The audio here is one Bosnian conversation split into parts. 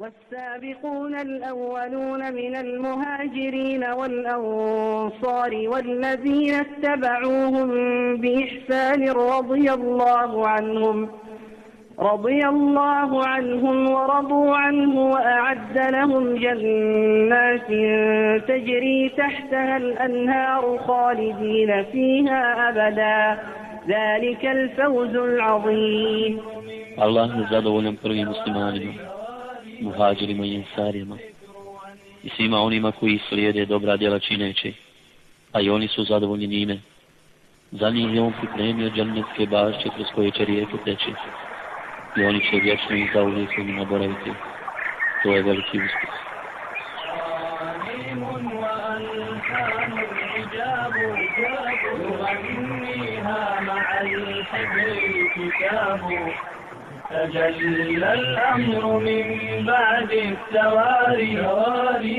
والسابقون الأولون من المهاجرين والأنصار والذين اتبعوهم بإحسان رضي الله عنهم رضي الله عنهم ورضوا عنه وأعد لهم جنات تجري تحتها الأنهار خالدين فيها أبدا. ذلك الفوز العظيم. الله zadovoljan prvim muslimanima, muhađirima i ensarima i svima onima koji slijede dobra djela čineći, a i oni su zadovoljni njime. Za njih je on pripremio džannetske bašće kroz koje će rijeke teći i oni će vječno i za uvijek u njima boraviti. To je veliki uspjeh. تجلى الأمر من بعد التواري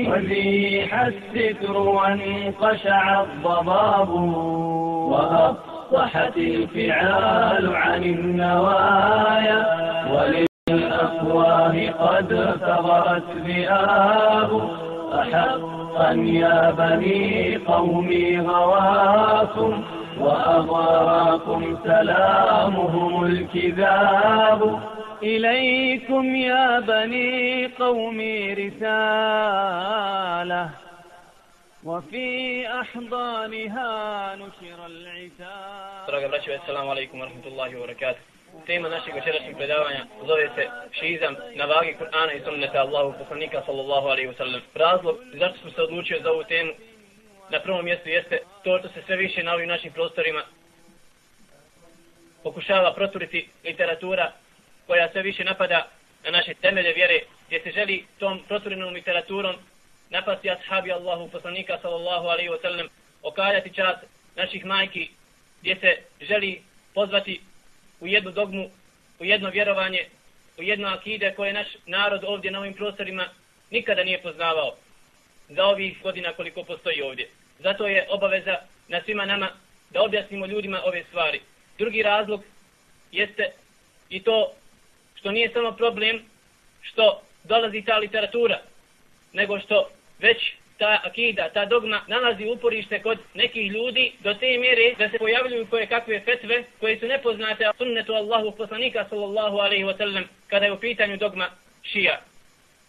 وزيح الستر وانقشع الضباب وأبقى صحت الفعال عن النوايا وللأفواه قد ثغرت ذئاب أحقا يا بني قومي غواكم وأغراكم سلامهم الكذاب إليكم يا بني قومي رسالة وفي أحضانها نشر العتاب Draga braćo, assalamu alaikum wa rahmatullahi wa barakatuh. Tema našeg večerašnjeg predavanja zove se Šizam na vagi Kur'ana i sunneta Allahu poslanika sallallahu alaihi wa sallam. Razlog zašto smo se odlučili za ovu temu na prvom mjestu jeste to što se sve više na ovim našim prostorima pokušava proturiti literatura koja sve više napada na naše temelje vjere gdje se želi tom proturenom literaturom napasti ashabi Allahu poslanika sallallahu alaihi wa sallam okaljati čas naših majki gdje se želi pozvati u jednu dogmu, u jedno vjerovanje, u jedno akide koje naš narod ovdje na ovim prostorima nikada nije poznavao za ovih godina koliko postoji ovdje. Zato je obaveza na svima nama da objasnimo ljudima ove stvari. Drugi razlog jeste i to što nije samo problem što dolazi ta literatura, nego što već ta akida, ta dogma nalazi uporište kod nekih ljudi do te mjere da se pojavljuju koje kakve fetve koje su nepoznate sunnetu Allahu poslanika sallallahu alaihi wa sallam kada je u pitanju dogma šija.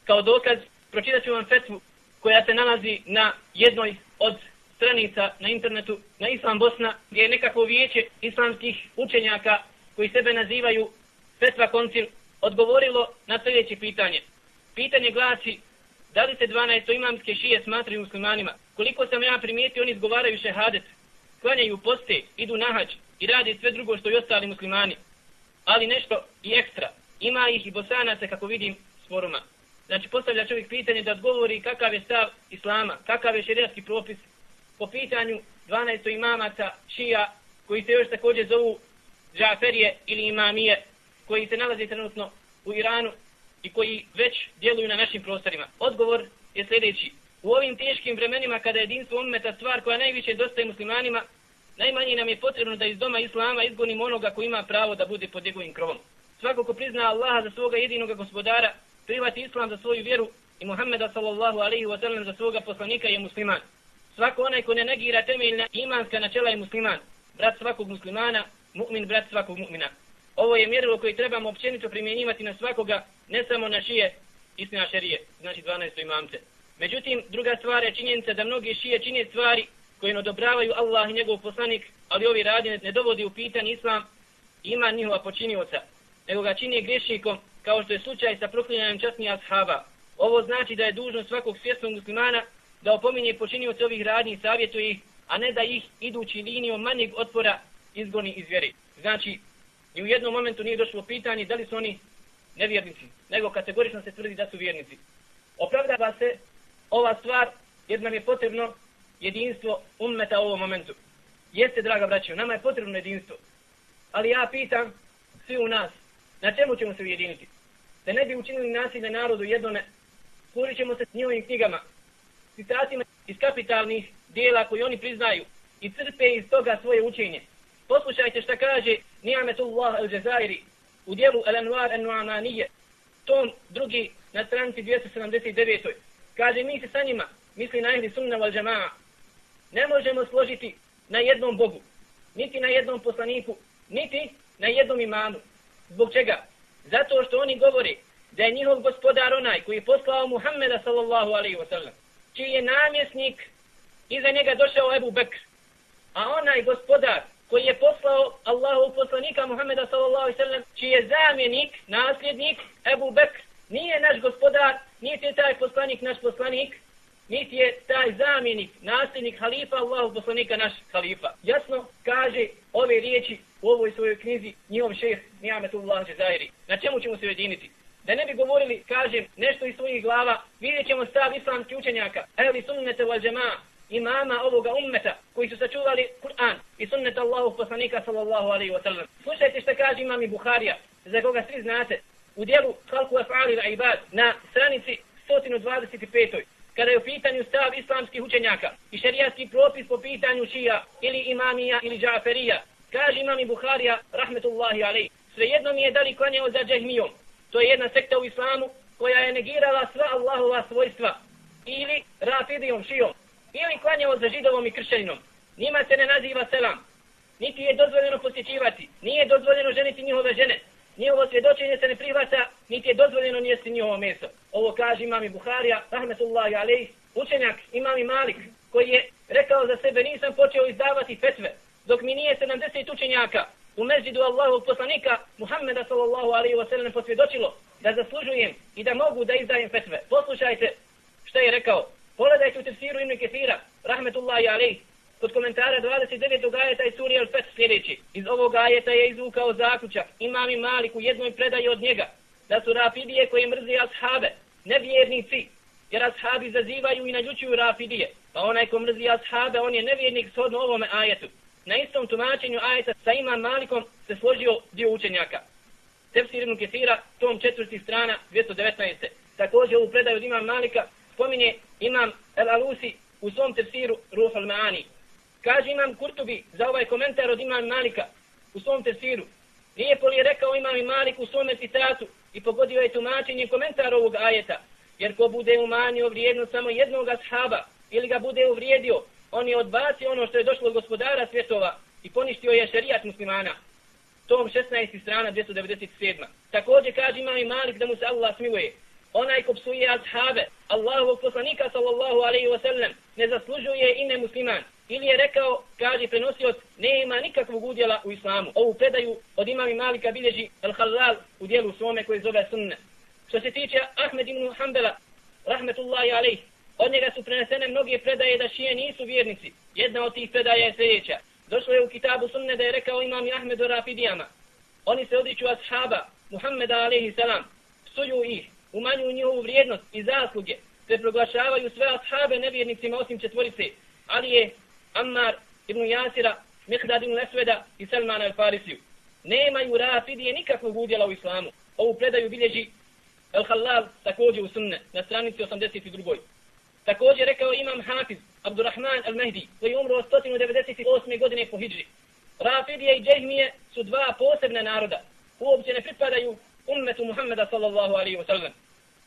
Kao dokaz pročitat ću vam fetvu koja se nalazi na jednoj od stranica na internetu na Islam Bosna gdje je nekako vijeće islamskih učenjaka koji sebe nazivaju Fetva Koncil odgovorilo na sljedeće pitanje. Pitanje glasi Da li se 12 imamske šije smatraju muslimanima? Koliko sam ja primijetio, oni izgovaraju šehadet, klanjaju poste, idu na hađ i radi sve drugo što i ostali muslimani. Ali nešto i ekstra. Ima ih i bosanaca, kako vidim, s foruma. Znači, postavlja čovjek pitanje da odgovori kakav je stav islama, kakav je šerijatski propis po pitanju 12 imamaca šija, koji se još također zovu džaferije ili imamije, koji se nalaze trenutno u Iranu i koji već djeluju na našim prostorima. Odgovor je sljedeći. U ovim teškim vremenima kada je jedinstvo ummeta stvar koja najviše dostaje muslimanima, najmanje nam je potrebno da iz doma Islama izgonimo onoga koji ima pravo da bude pod njegovim krovom. Svako ko prizna Allaha za svoga jedinog gospodara, prihvati Islam za svoju vjeru i Muhammeda sallallahu alaihi wa sallam za svoga poslanika je musliman. Svako onaj ko ne negira temeljna imanska načela je musliman. Brat svakog muslimana, mu'min brat svakog mu'mina. Ovo je mjerilo koje trebamo općenito primjenjivati na svakoga, ne samo na šije istina šerije, znači 12. imamce. Međutim, druga stvar je činjenica da mnogi šije čine stvari koje odobravaju Allah i njegov poslanik, ali ovi radi ne dovodi u pitanje islam ima njihova počinioca, nego ga čini grešnikom, kao što je slučaj sa proklinjanjem časnih ashaba. Ovo znači da je dužno svakog svjesnog muslimana da opominje počinioce ovih radnji i savjetuje ih, a ne da ih idući linijom manjeg otpora izgoni iz vjeri. Znači, ni u jednom momentu nije došlo pitanje da li su oni nevjernici, nego kategorično se tvrdi da su vjernici. Opravdava se ova stvar jer nam je potrebno jedinstvo ummeta u ovom momentu. Jeste, draga braćo, nama je potrebno jedinstvo. Ali ja pitam svi u nas, na čemu ćemo se ujediniti? Da ne bi učinili nasilje narodu jednome, služit ćemo se s njihovim knjigama, citatima iz kapitalnih dijela koji oni priznaju i crpe iz toga svoje učenje. Poslušajte šta kaže Ni'ametullah al-Jazairi u dijelu Al-Anwar al-Nu'amanije tom drugi na stranici 279. Kaže, mi se sa njima, misli na ehli sunna wal džama'a, ne možemo složiti na jednom Bogu, niti na jednom poslaniku, niti na jednom imamu. Zbog čega? Zato što oni govore da je njihov gospodar onaj koji je poslao Muhammeda sallallahu alaihi wa sallam, čiji je namjesnik iza njega došao Ebu Bekr. A onaj gospodar koji je poslao Allahu poslanika Muhammeda sallallahu alaihi wa sallam, čiji je zamjenik, nasljednik Ebu Bekr, nije naš gospodar, niti je taj poslanik naš poslanik, niti je taj zamjenik, nasljednik halifa Allahu poslanika naš halifa. Jasno kaže ove riječi u ovoj svojoj knjizi njihov šejh Nijametullah Jazairi. Na čemu ćemo se ujediniti? Da ne bi govorili, kažem, nešto iz svojih glava, vidjet ćemo stav islamskih učenjaka, ehli sunnete wal džema'a, imama ovoga ummeta, koji su sačuvali Kur'an i sunnet Allahu poslanika sallallahu alaihi wa sallam. Slušajte što kaže imam i Buharija, za koga svi znate, u dijelu Halku Af'ali ibad, na stranici 125. Kada je u pitanju stav islamskih učenjaka i šerijatski propis po pitanju šija ili imamija ili džaferija, kaže imam i Buharija, rahmetullahi alaihi, svejedno mi je da li klanjao za džahmijom, To je jedna sekta u islamu koja je negirala sva Allahova svojstva. Ili rafidijom, šijom. Ili klanjao za židovom i kršćaninom. Nima se ne naziva selam. Niti je dozvoljeno posjećivati. Nije dozvoljeno ženiti njihove žene. Njihovo svjedočenje se ne prihvata, niti je dozvoljeno njesti njihovo meso. Ovo kaže imam i Buharija, rahmetullahi alejh, učenjak imam i Malik, koji je rekao za sebe nisam počeo izdavati fetve, dok mi nije 70 učenjaka u mezidu Allahu poslanika Muhammeda sallallahu alaihi wa sallam posvjedočilo da zaslužujem i da mogu da izdajem fetve. Poslušajte što je rekao. Pogledajte u tefsiru Ibn Kethira, rahmetullahi alejhi, kod komentara 29. ajeta i suri al-Fet sljedeći. Iz ovog ajeta je izvukao zaključak imam i malik u jednoj predaji od njega da su rafidije koje mrzi ashabe, nevjernici, jer ashabi zazivaju i naljučuju rafidije. Pa onaj ko mrzi ashabe, on je nevjernik shodno ovome ajetu na istom tumačenju ajeta sa imam Malikom se složio dio učenjaka. Tefsir ibn Kesira, tom četvrti strana, 219. Također u predaju od imam Malika spominje imam El Alusi u svom tefsiru Ruh al Maani. Kaže imam Kurtubi za ovaj komentar od imam Malika u svom tesiru. Nije li je rekao imam i Malik u svom citatu i pogodio je tumačenje komentar ovog ajeta. Jer ko bude umanio vrijednost samo jednog ashaba ili ga bude uvrijedio, on je odbacio ono što je došlo od gospodara svjetova i poništio je šerijat muslimana. Tom 16. strana 297. Također kaže imam i Malik da mu se Allah smiluje. Onaj ko psuje ashaabe, Allahovog poslanika sallallahu alaihi wa sallam, ne zaslužuje i ne musliman. Ili je rekao, kaže prenosioc, nema nikakvog udjela u islamu. Ovu predaju od imam Malika bilježi Al-Halal u dijelu svome koje zove sunne. Što se tiče Ahmed ibn Hanbala, rahmetullahi alaih, Od njega su prenesene mnoge predaje da šije nisu vjernici. Jedna od tih predaja je sljedeća. Došlo je u kitabu sunne da je rekao imam Ahmed o Rafidijama. Oni se odriču ashaba, Muhammeda alaihi salam, psuju ih, umanjuju njihovu vrijednost i zasluge, te proglašavaju sve ashabe nevjernicima osim četvorice, ali je Ammar ibn Jasira, Mihdad ibn Lesveda i Salman al-Farisiju. Nemaju Rafidije nikakvog udjela u islamu. Ovu predaju bilježi El-Halal također u sunne, na stranici 82. Također rekao imam Hafiz Abdurrahman al-Mehdi koji je umro 198. godine po Hidži. Rafidije i Džehmije su dva posebna naroda. Uopće ne pripadaju ummetu Muhammeda sallallahu alaihi wa sallam.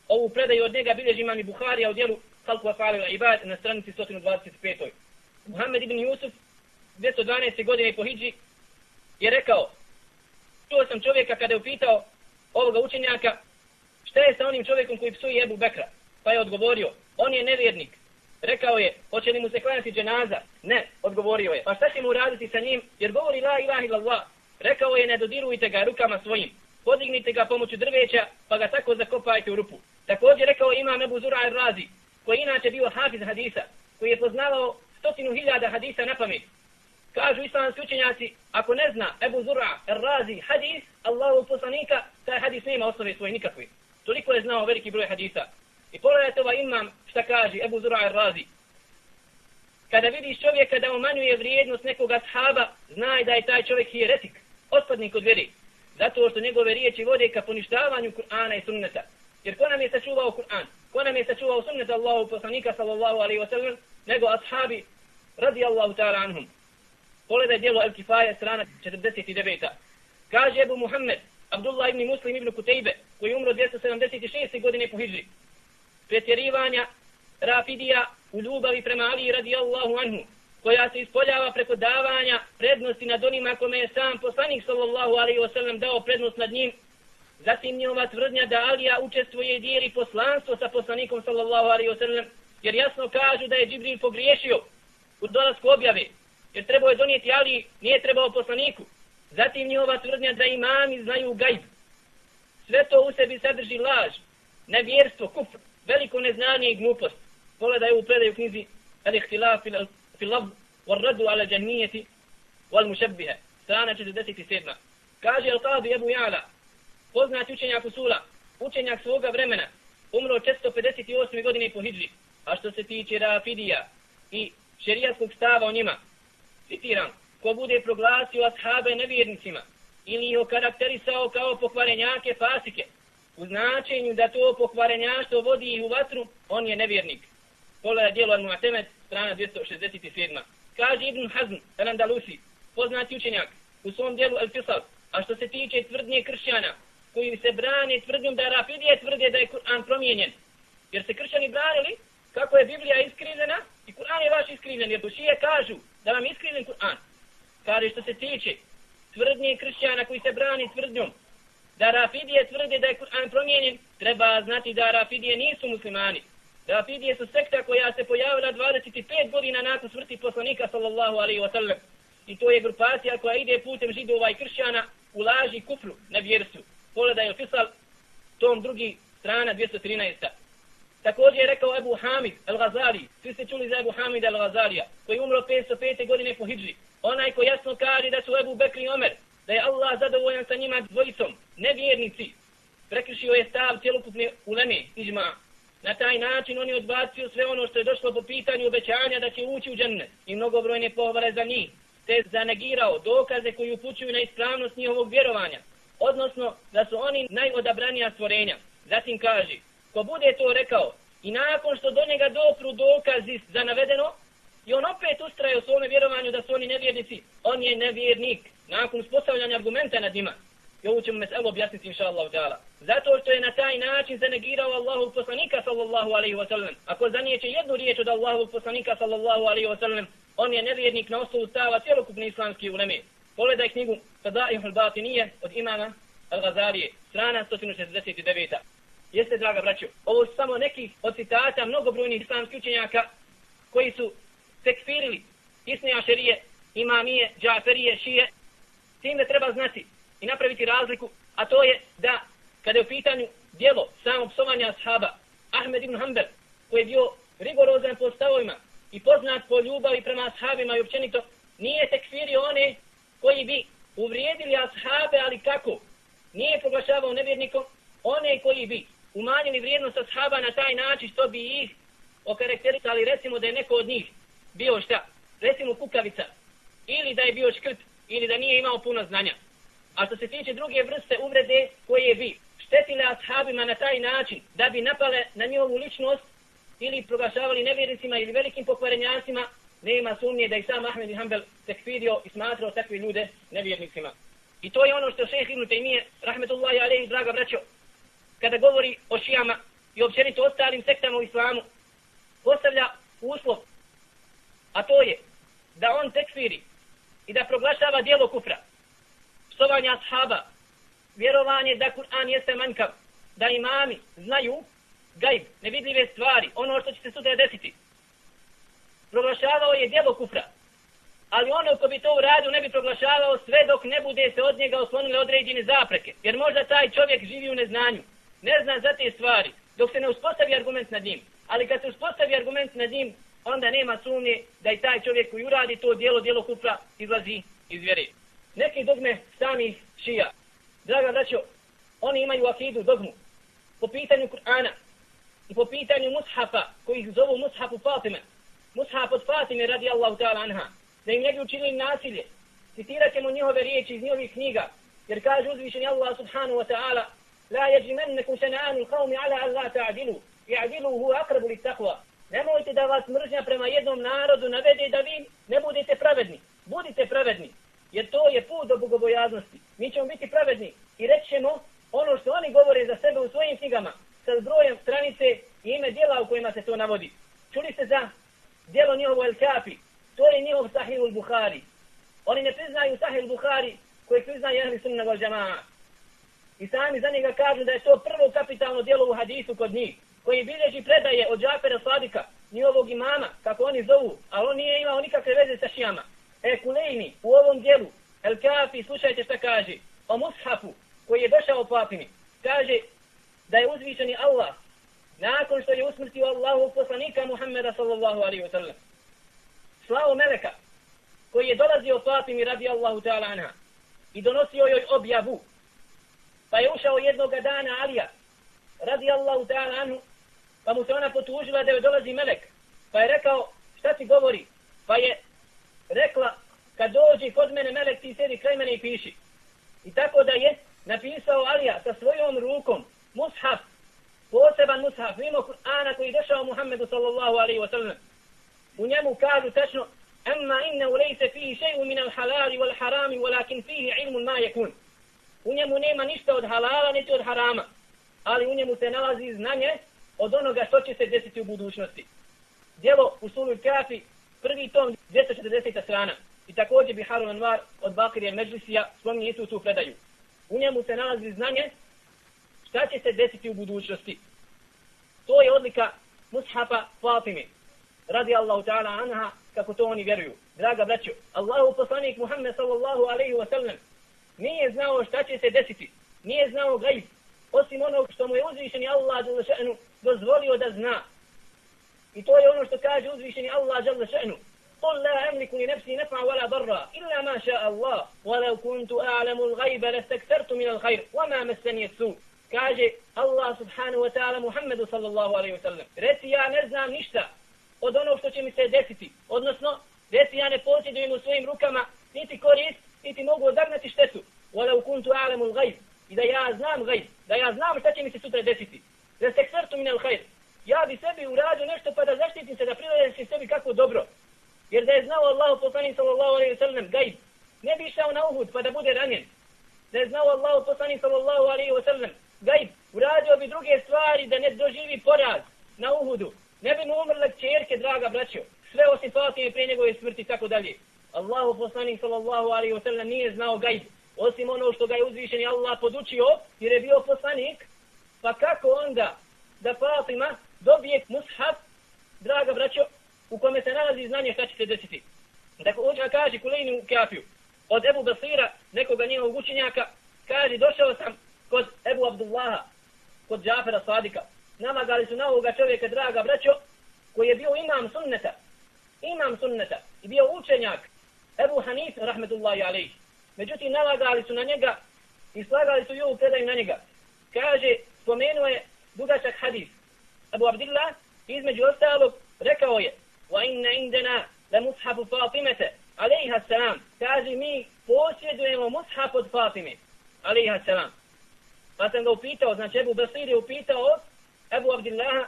Ovu predaju od njega bilježi imam i Buharija u dijelu Halku Afali Ibad na stranici 125. Muhammed ibn Yusuf 212. godine po Hidži je rekao čuo sam čovjeka kada je upitao ovoga učenjaka šta je sa onim čovjekom koji psuje Ebu Bekra pa je odgovorio on je nevjernik. Rekao je, hoće li mu se klanjati dženaza? Ne, odgovorio je. Pa šta će mu raditi sa njim? Jer govori la ilaha illallah. Rekao je, ne dodirujte ga rukama svojim. Podignite ga pomoću drveća, pa ga tako zakopajte u rupu. Također rekao ima Ebu Zura Razi, koji inače bio hafiz hadisa, koji je poznavao stotinu hiljada hadisa na pamet. Kažu islamski učenjaci, ako ne zna Ebu Zura al-Razi hadis, Allahu poslanika, taj hadis nema osnove svoje nikakve. Toliko je znao veliki broj hadisa. I pogledajte ovaj imam šta kaže Ebu Zura al-Razi. Kada vidiš čovjeka da umanjuje vrijednost nekog ashaba, znaj da je taj čovjek hijeretik, otpadnik od vjeri. Zato što njegove riječi vode ka poništavanju Kur'ana i sunneta. Jer ko nam je sačuvao Kur'an? Ko nam je sačuvao sunnet Allahu poslanika sallallahu alaihi wa sallam? Nego ashabi radi Allahu ta'ala anhum. Pogledaj dijelo El-Kifaje strana 49. Kaže Ebu Muhammed, Abdullah ibn Muslim ibn Kutejbe, koji umro 276. godine po Hidži. Pretjerivanja Rafidija u ljubavi prema Ali radijallahu anhu, koja se ispoljava preko davanja prednosti nad onima kome je sam poslanik sallallahu alaihi wasallam dao prednost nad njim, zatim njihova tvrdnja da Alija učestvuje i dijeli poslanstvo sa poslanikom sallallahu alaihi wasallam, jer jasno kažu da je Džibril pogriješio u dolasku objave, jer trebao je donijeti Ali, nije trebao poslaniku. Zatim njihova tvrdnja da imami znaju gajb. Sve to u sebi sadrži laž, nevjerstvo, kufr, veliko neznanje i glupost. Pogledaj u predaju knjizi Al-Ihtilaf fil lafz wal radu ala džanijeti wal mushabbiha. Strana 47. Kaže Al-Qadi Ebu Ja'la, poznat učenjak usula, učenjak svoga vremena, umro 458. godine po hijri. A što se tiče Rafidija i šerijatskog stava o njima, citiram, ko bude proglasio ashabe nevjernicima ili ih okarakterisao kao pokvarenjake fasike, u značenju da to pokvarenjaštvo vodi ih u vatru, on je nevjernik. Pogledaj dijelo Al-Mu'temed, strana 267. Kaže Ibn Hazm, Al-Andalusi, poznati učenjak, u svom dijelu El-Fisal, a što se tiče tvrdnje kršćana, koji se brane tvrdnjom da Rafidije tvrde da je Kur'an promijenjen. Jer se kršćani branili kako je Biblija iskrivljena i Kur'an je vaš iskrivljen. Jer dušije kažu da vam iskrivljen Kur'an. Kaže što se tiče tvrdnje kršćana koji se brani tvrdnjom da Rafidije tvrde da je Kur'an promijenjen, treba znati da Rafidije nisu muslimani. Rafidije su sekta koja se pojavila 25 godina nakon smrti poslanika sallallahu alaihi wa sallam. I to je grupacija koja ide putem židova i kršćana u laži kufru na vjerstvu. Pogledaj Fisal, tom drugi strana 213. Također je rekao Ebu Hamid al-Ghazali, svi ste čuli za Ebu Hamid al-Ghazalija, koji umro 505. godine po Hidži. Onaj ko jasno kaže da su Ebu Bekri i Omer, da je Allah zadovoljan sa njima dvojicom, nevjernici, prekršio je stav cjelokupne uleme, ižma. Na taj način on je odbacio sve ono što je došlo po pitanju obećanja da će ući u džene i mnogobrojne pohvale za njih, te zanegirao dokaze koji upućuju na ispravnost njihovog vjerovanja, odnosno da su oni najodabranija stvorenja. Zatim kaže, ko bude to rekao i nakon što do njega dopru dokazi za navedeno, i on opet ustraje u svome vjerovanju da su oni nevjernici, on je nevjernik nakon uspostavljanja argumenta nad njima. I ovu ćemo meselo objasniti inša Allah. Zato što je na taj način zanegirao Allahu poslanika sallallahu alaihi wa sallam. Ako zanijeće jednu riječ od Allahu poslanika sallallahu alaihi wa sallam, on je nevjernik na osnovu stava cjelokupne islamske uleme. Pogledaj knjigu Fadaihul Batinije od imama Al-Ghazalije, strana 169. Jeste, draga braćo, ovo su samo neki od citata mnogobrojnih islamskih učenjaka koji su tekfirili isnija šerije, imamije, džaferije, šije. Tim da treba znati i napraviti razliku, a to je da kada je u pitanju dijelo samog psovanja ashaba, Ahmed ibn Hanbel, koji je bio rigorozan po stavovima i poznat po ljubavi prema ashabima i općenito, nije tekfirio one koji bi uvrijedili ashabe, ali kako? Nije proglašavao nevjernikom one koji bi umanjili vrijednost ashaba na taj način što bi ih okarakterisali, recimo da je neko od njih bio šta? Recimo kukavica. Ili da je bio škrt, ili da nije imao puno znanja. A što se tiče druge vrste uvrede koje bi štetile ashabima na taj način da bi napale na njihovu ličnost ili proglašavali nevjernicima ili velikim pokvarenjacima, nema sumnje da i sam Ahmed Hanbel tekfirio i smatrao takve ljude nevjernicima. I to je ono što šeheh Ibn Taymiye, rahmetullahi alaihi, draga braćo, kada govori o šijama i općenito ostalim sektama u islamu, postavlja uslov, a to je da on tekfiri i da proglašava dijelo kufra, psovanja ashaba, vjerovanje da Kur'an jeste manjkav, da imami znaju gajb, nevidljive stvari, ono što će se sutra desiti. Proglašavao je dijelo kufra, ali ono ko bi to uradio ne bi proglašavao sve dok ne bude se od njega oslonile određene zapreke. Jer možda taj čovjek živi u neznanju, ne zna za te stvari, dok se ne uspostavi argument nad njim. Ali kad se uspostavi argument nad njim, onda nema sumnje da i taj čovjek koji uradi to dijelo, dijelo kupra, izlazi iz vjere. Neki dogme sami šija. Draga braćo, oni imaju akidu dogmu po pitanju Kur'ana i po pitanju mushafa koji ih zovu mushafu Fatime. Mushaf od Fatime radi Allahu ta'ala anha. Da im neki učinili nasilje. Citirat ćemo njihove riječi iz njihovih knjiga. Jer kaže uzvišeni Allah subhanahu wa ta'ala La jeđimennekum sena'anu qavmi ala Allah ta'adilu. I'adilu hu akrabu li takva. Nemojte da vas mržnja prema jednom narodu navede da vi ne budete pravedni. Budite pravedni. Jer to je put do bogobojaznosti. Mi ćemo biti pravedni i rećemo ono što oni govore za sebe u svojim knjigama sa brojem stranice i ime dijela u kojima se to navodi. Čuli ste za dijelo njihovo El Kapi. to je njihov Sahih Buhari. Oni ne priznaju Sahih Buhari koji priznaju Ahli Sunna wal Jama'a. I sami za njega kažu da je to prvo kapitalno dijelo u hadisu kod njih, koji bilježi predaje od Džafera Sadika, njihovog imama, kako oni zovu, ali on nije imao nikakve veze sa šijama. E Kulejni, u ovom dijelu, El Kafi, slušajte šta kaže, o Mushafu, koji je došao papini, kaže da je uzvišeni Allah, nakon što je usmrtio Allahu poslanika Muhammeda sallallahu alaihi wa sallam, slavo Meleka, koji je dolazio papini radi Allahu ta'ala anha i donosio joj objavu, pa je ušao jednog dana Alija, radi Allahu ta'ala anhu, pa mu se ona potužila da joj dolazi Melek, pa je rekao, šta ti govori? Pa je rekla, kad dođi kod mene Melek, ti sedi kraj mene i piši. I tako da je napisao Alija sa svojom rukom, mushaf, poseban mushaf, mimo Kur'ana koji došao Muhammedu sallallahu alaihi wa sallam. U njemu kažu tačno, Amma inna ulejse fihi šeju min al halali wal harami, walakin fihi ilmun ma yakun. U njemu nema ništa od halala, niti od harama. Ali u njemu se nalazi znanje od onoga što će se desiti u budućnosti. Djelo u sulu kafi, prvi tom, 240. strana. I također bi Harun Anwar od Bakirije Međlisija spominje istu tu predaju. U njemu se nalazi znanje šta će se desiti u budućnosti. To je odlika Mushafa Fatime. Radi Allahu ta'ala anha kako to oni vjeruju. Draga braćo, Allahu poslanik Muhammed sallallahu alaihi wa sallam nije znao šta će se desiti. Nije znao gajb. Osim onog što mu je uzvišeni Allah dozvolio da zna. I to je ono što kaže uzvišeni Allah jalla še'nu. قل لا أملك لنفسي نفعا ولا ضرا إلا ما شاء الله ولو كنت أعلم الغيب لاستكثرت من الخير وما مسني السوء kaže Allah subhanahu wa ta'ala Muhammedu sallallahu alaihi wa sallam. Reci ja ne znam ništa od onog što će mi se desiti. Odnosno, reci ja ne posjedujem u svojim rukama niti korist, niti mogu odagnati štetu. Wala kuntu a'lamu al-ghayb. I da ja znam gajb, da ja znam šta će mi se sutra desiti. Da se ksertu min al-khayr. Ja bi sebi uradio nešto pa da zaštitim se, da priladim sebi kako dobro. Jer da je znao Allah poslanik sallallahu alaihi wa sallam gajb, ne bi išao na Uhud pa da bude ranjen. Da je znao Allah poslanik sallallahu alaihi wa sallam gajb, uradio bi druge stvari da ne doživi poraz na Uhudu. Ne bi mu umrle čerke, draga braćo. Sve osim Fatime prije njegove smrti i tako dalje. Allahu poslanik sallallahu alaihi wa sallam nije znao gajb. Osim ono što ga je uzvišeni Allah podučio, jer je bio poslanik. Pa kako onda da Fatima dobije mushaf, draga braćo, u kome se nalazi znanje šta će se desiti. Dakle, uđa kaže Kulejnu kafiju, od Ebu Basira, nekoga njegovog učenjaka, kaže, došao sam kod Ebu Abdullaha, kod Džafera Sadika. Namagali su na ovoga čovjeka, draga braćo, koji je bio imam sunneta, imam sunneta, i bio učenjak Ebu Hanif, rahmetullahi alaih. Međutim, nalagali su na njega i slagali su joj predaju na njega. Kaže, spomenuo je dugačak hadis. Ebu Abdillah, između ostalog, rekao je, wa inna indena la mushafu Fatimete, alaiha assalam. Kaže, mi posjedujemo mushaf od Fatime, alaiha assalam. Pa sam ga upitao, znači Ebu Basir je upitao od Ebu Abdillaha,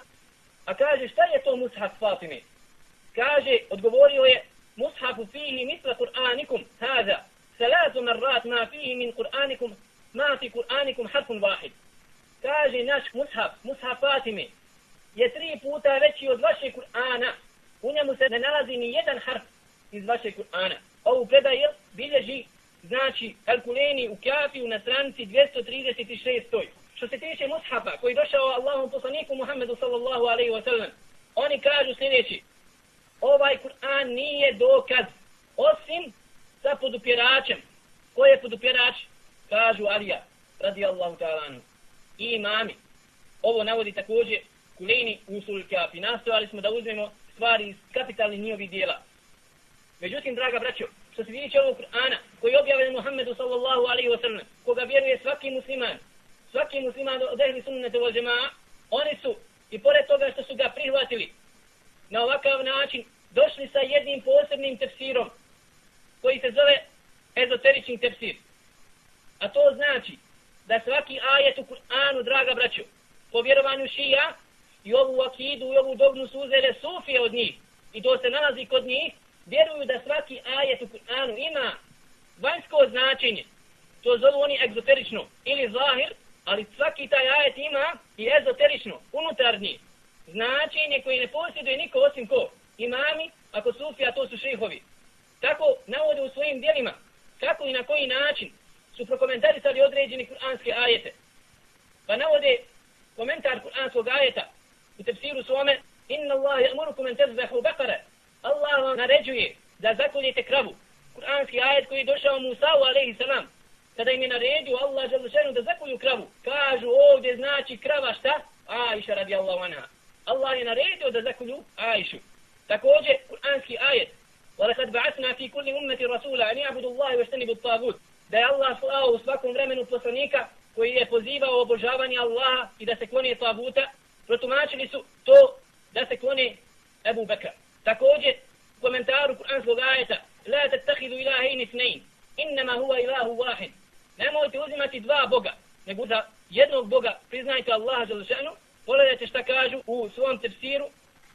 a kaže, šta je to mushaf Fatime? Kaže, odgovorio je, مصحف فيه مثل قرآنكم هذا ثلاث مرات ما فيه من قرآنكم ما في قرآنكم حرف واحد kaže naš mushaf mushaf Fatime je tri puta veći od vašeg Kur'ana u njemu se ne nalazi ni jedan harf iz vašeg Kur'ana. Ovu predaju bilježi, znači, Al-Kuleni u Kafiju na stranici 236. Što se tiče Mushafa, koji došao Allahom poslaniku Muhammedu sallallahu alaihi wa sallam, oni kažu sljedeći, ovaj Kur'an nije dokaz, osim sa podupjeračem. Ko je podupjerač? Kažu Alija, radi Allahu ta'ala I imami. Ovo navodi također Kulejni Usul Kafi. Nastojali smo da uzmemo stvari iz kapitalnih njihovih dijela. Međutim, draga braćo, što se vidjeće ovog Kur'ana, koji je objavljen Muhammedu sallallahu alaihi wa sallam, koga vjeruje svaki musliman, svaki musliman od ehli sunnete vol džema'a, oni su, i pored toga što su ga prihvatili, na ovakav način, došli sa jednim posebnim tefsirom, koji se zove ezoterični tefsir. A to znači, da svaki ajet u Kur'anu, draga braćo, po vjerovanju šija, i ovu akidu i ovu dognu su uzele sufije od njih i to se nalazi kod njih, vjeruju da svaki ajet u Kur'anu ima vanjsko značenje. To zovu oni egzoterično ili zahir, Ali svaki taj ajet ima i ezoterično, unutarnji, značenje koje ne posjeduje niko osim ko? Imami, ako sufija, to su šehovi. Tako navode u svojim dijelima kako i na koji način su prokomentarisali određeni kuranske ajete. Pa navode komentar kuranskog ajeta u tefsiru svome Inna Allah ya'murukum an tazbahu baqara. Allah vam naređuje da zakoljete kravu. Kur'anski ajet koji je došao Musa alejhi salam kada im je naredio Allah dželle da zakolju kravu. Kažu ovdje znači krava šta? Aisha radijallahu anha. Allah je naredio da zakolju Aishu. Također kur'anski ajet وَلَقَدْ بَعَثْنَا فِي كُلِّ أُمَّةِ رَسُولًا أَنْ يَعْبُدُوا اللَّهَ وَاجْتَنِبُوا الطَّاغُوتَ da je Allah slao u svakom vremenu poslanika koji je pozivao obožavanje Allaha i da se klonije taguta, protumačili su to da se klone Ebu Bekra. Također, u komentaru Kur'anskog ajeta, La tattahidu ilahejni snein, innama huwa ilahu wahid. Nemojte uzimati dva Boga, nego za jednog Boga priznajte Allaha za lišanu. Pogledajte šta kažu u svom tefsiru,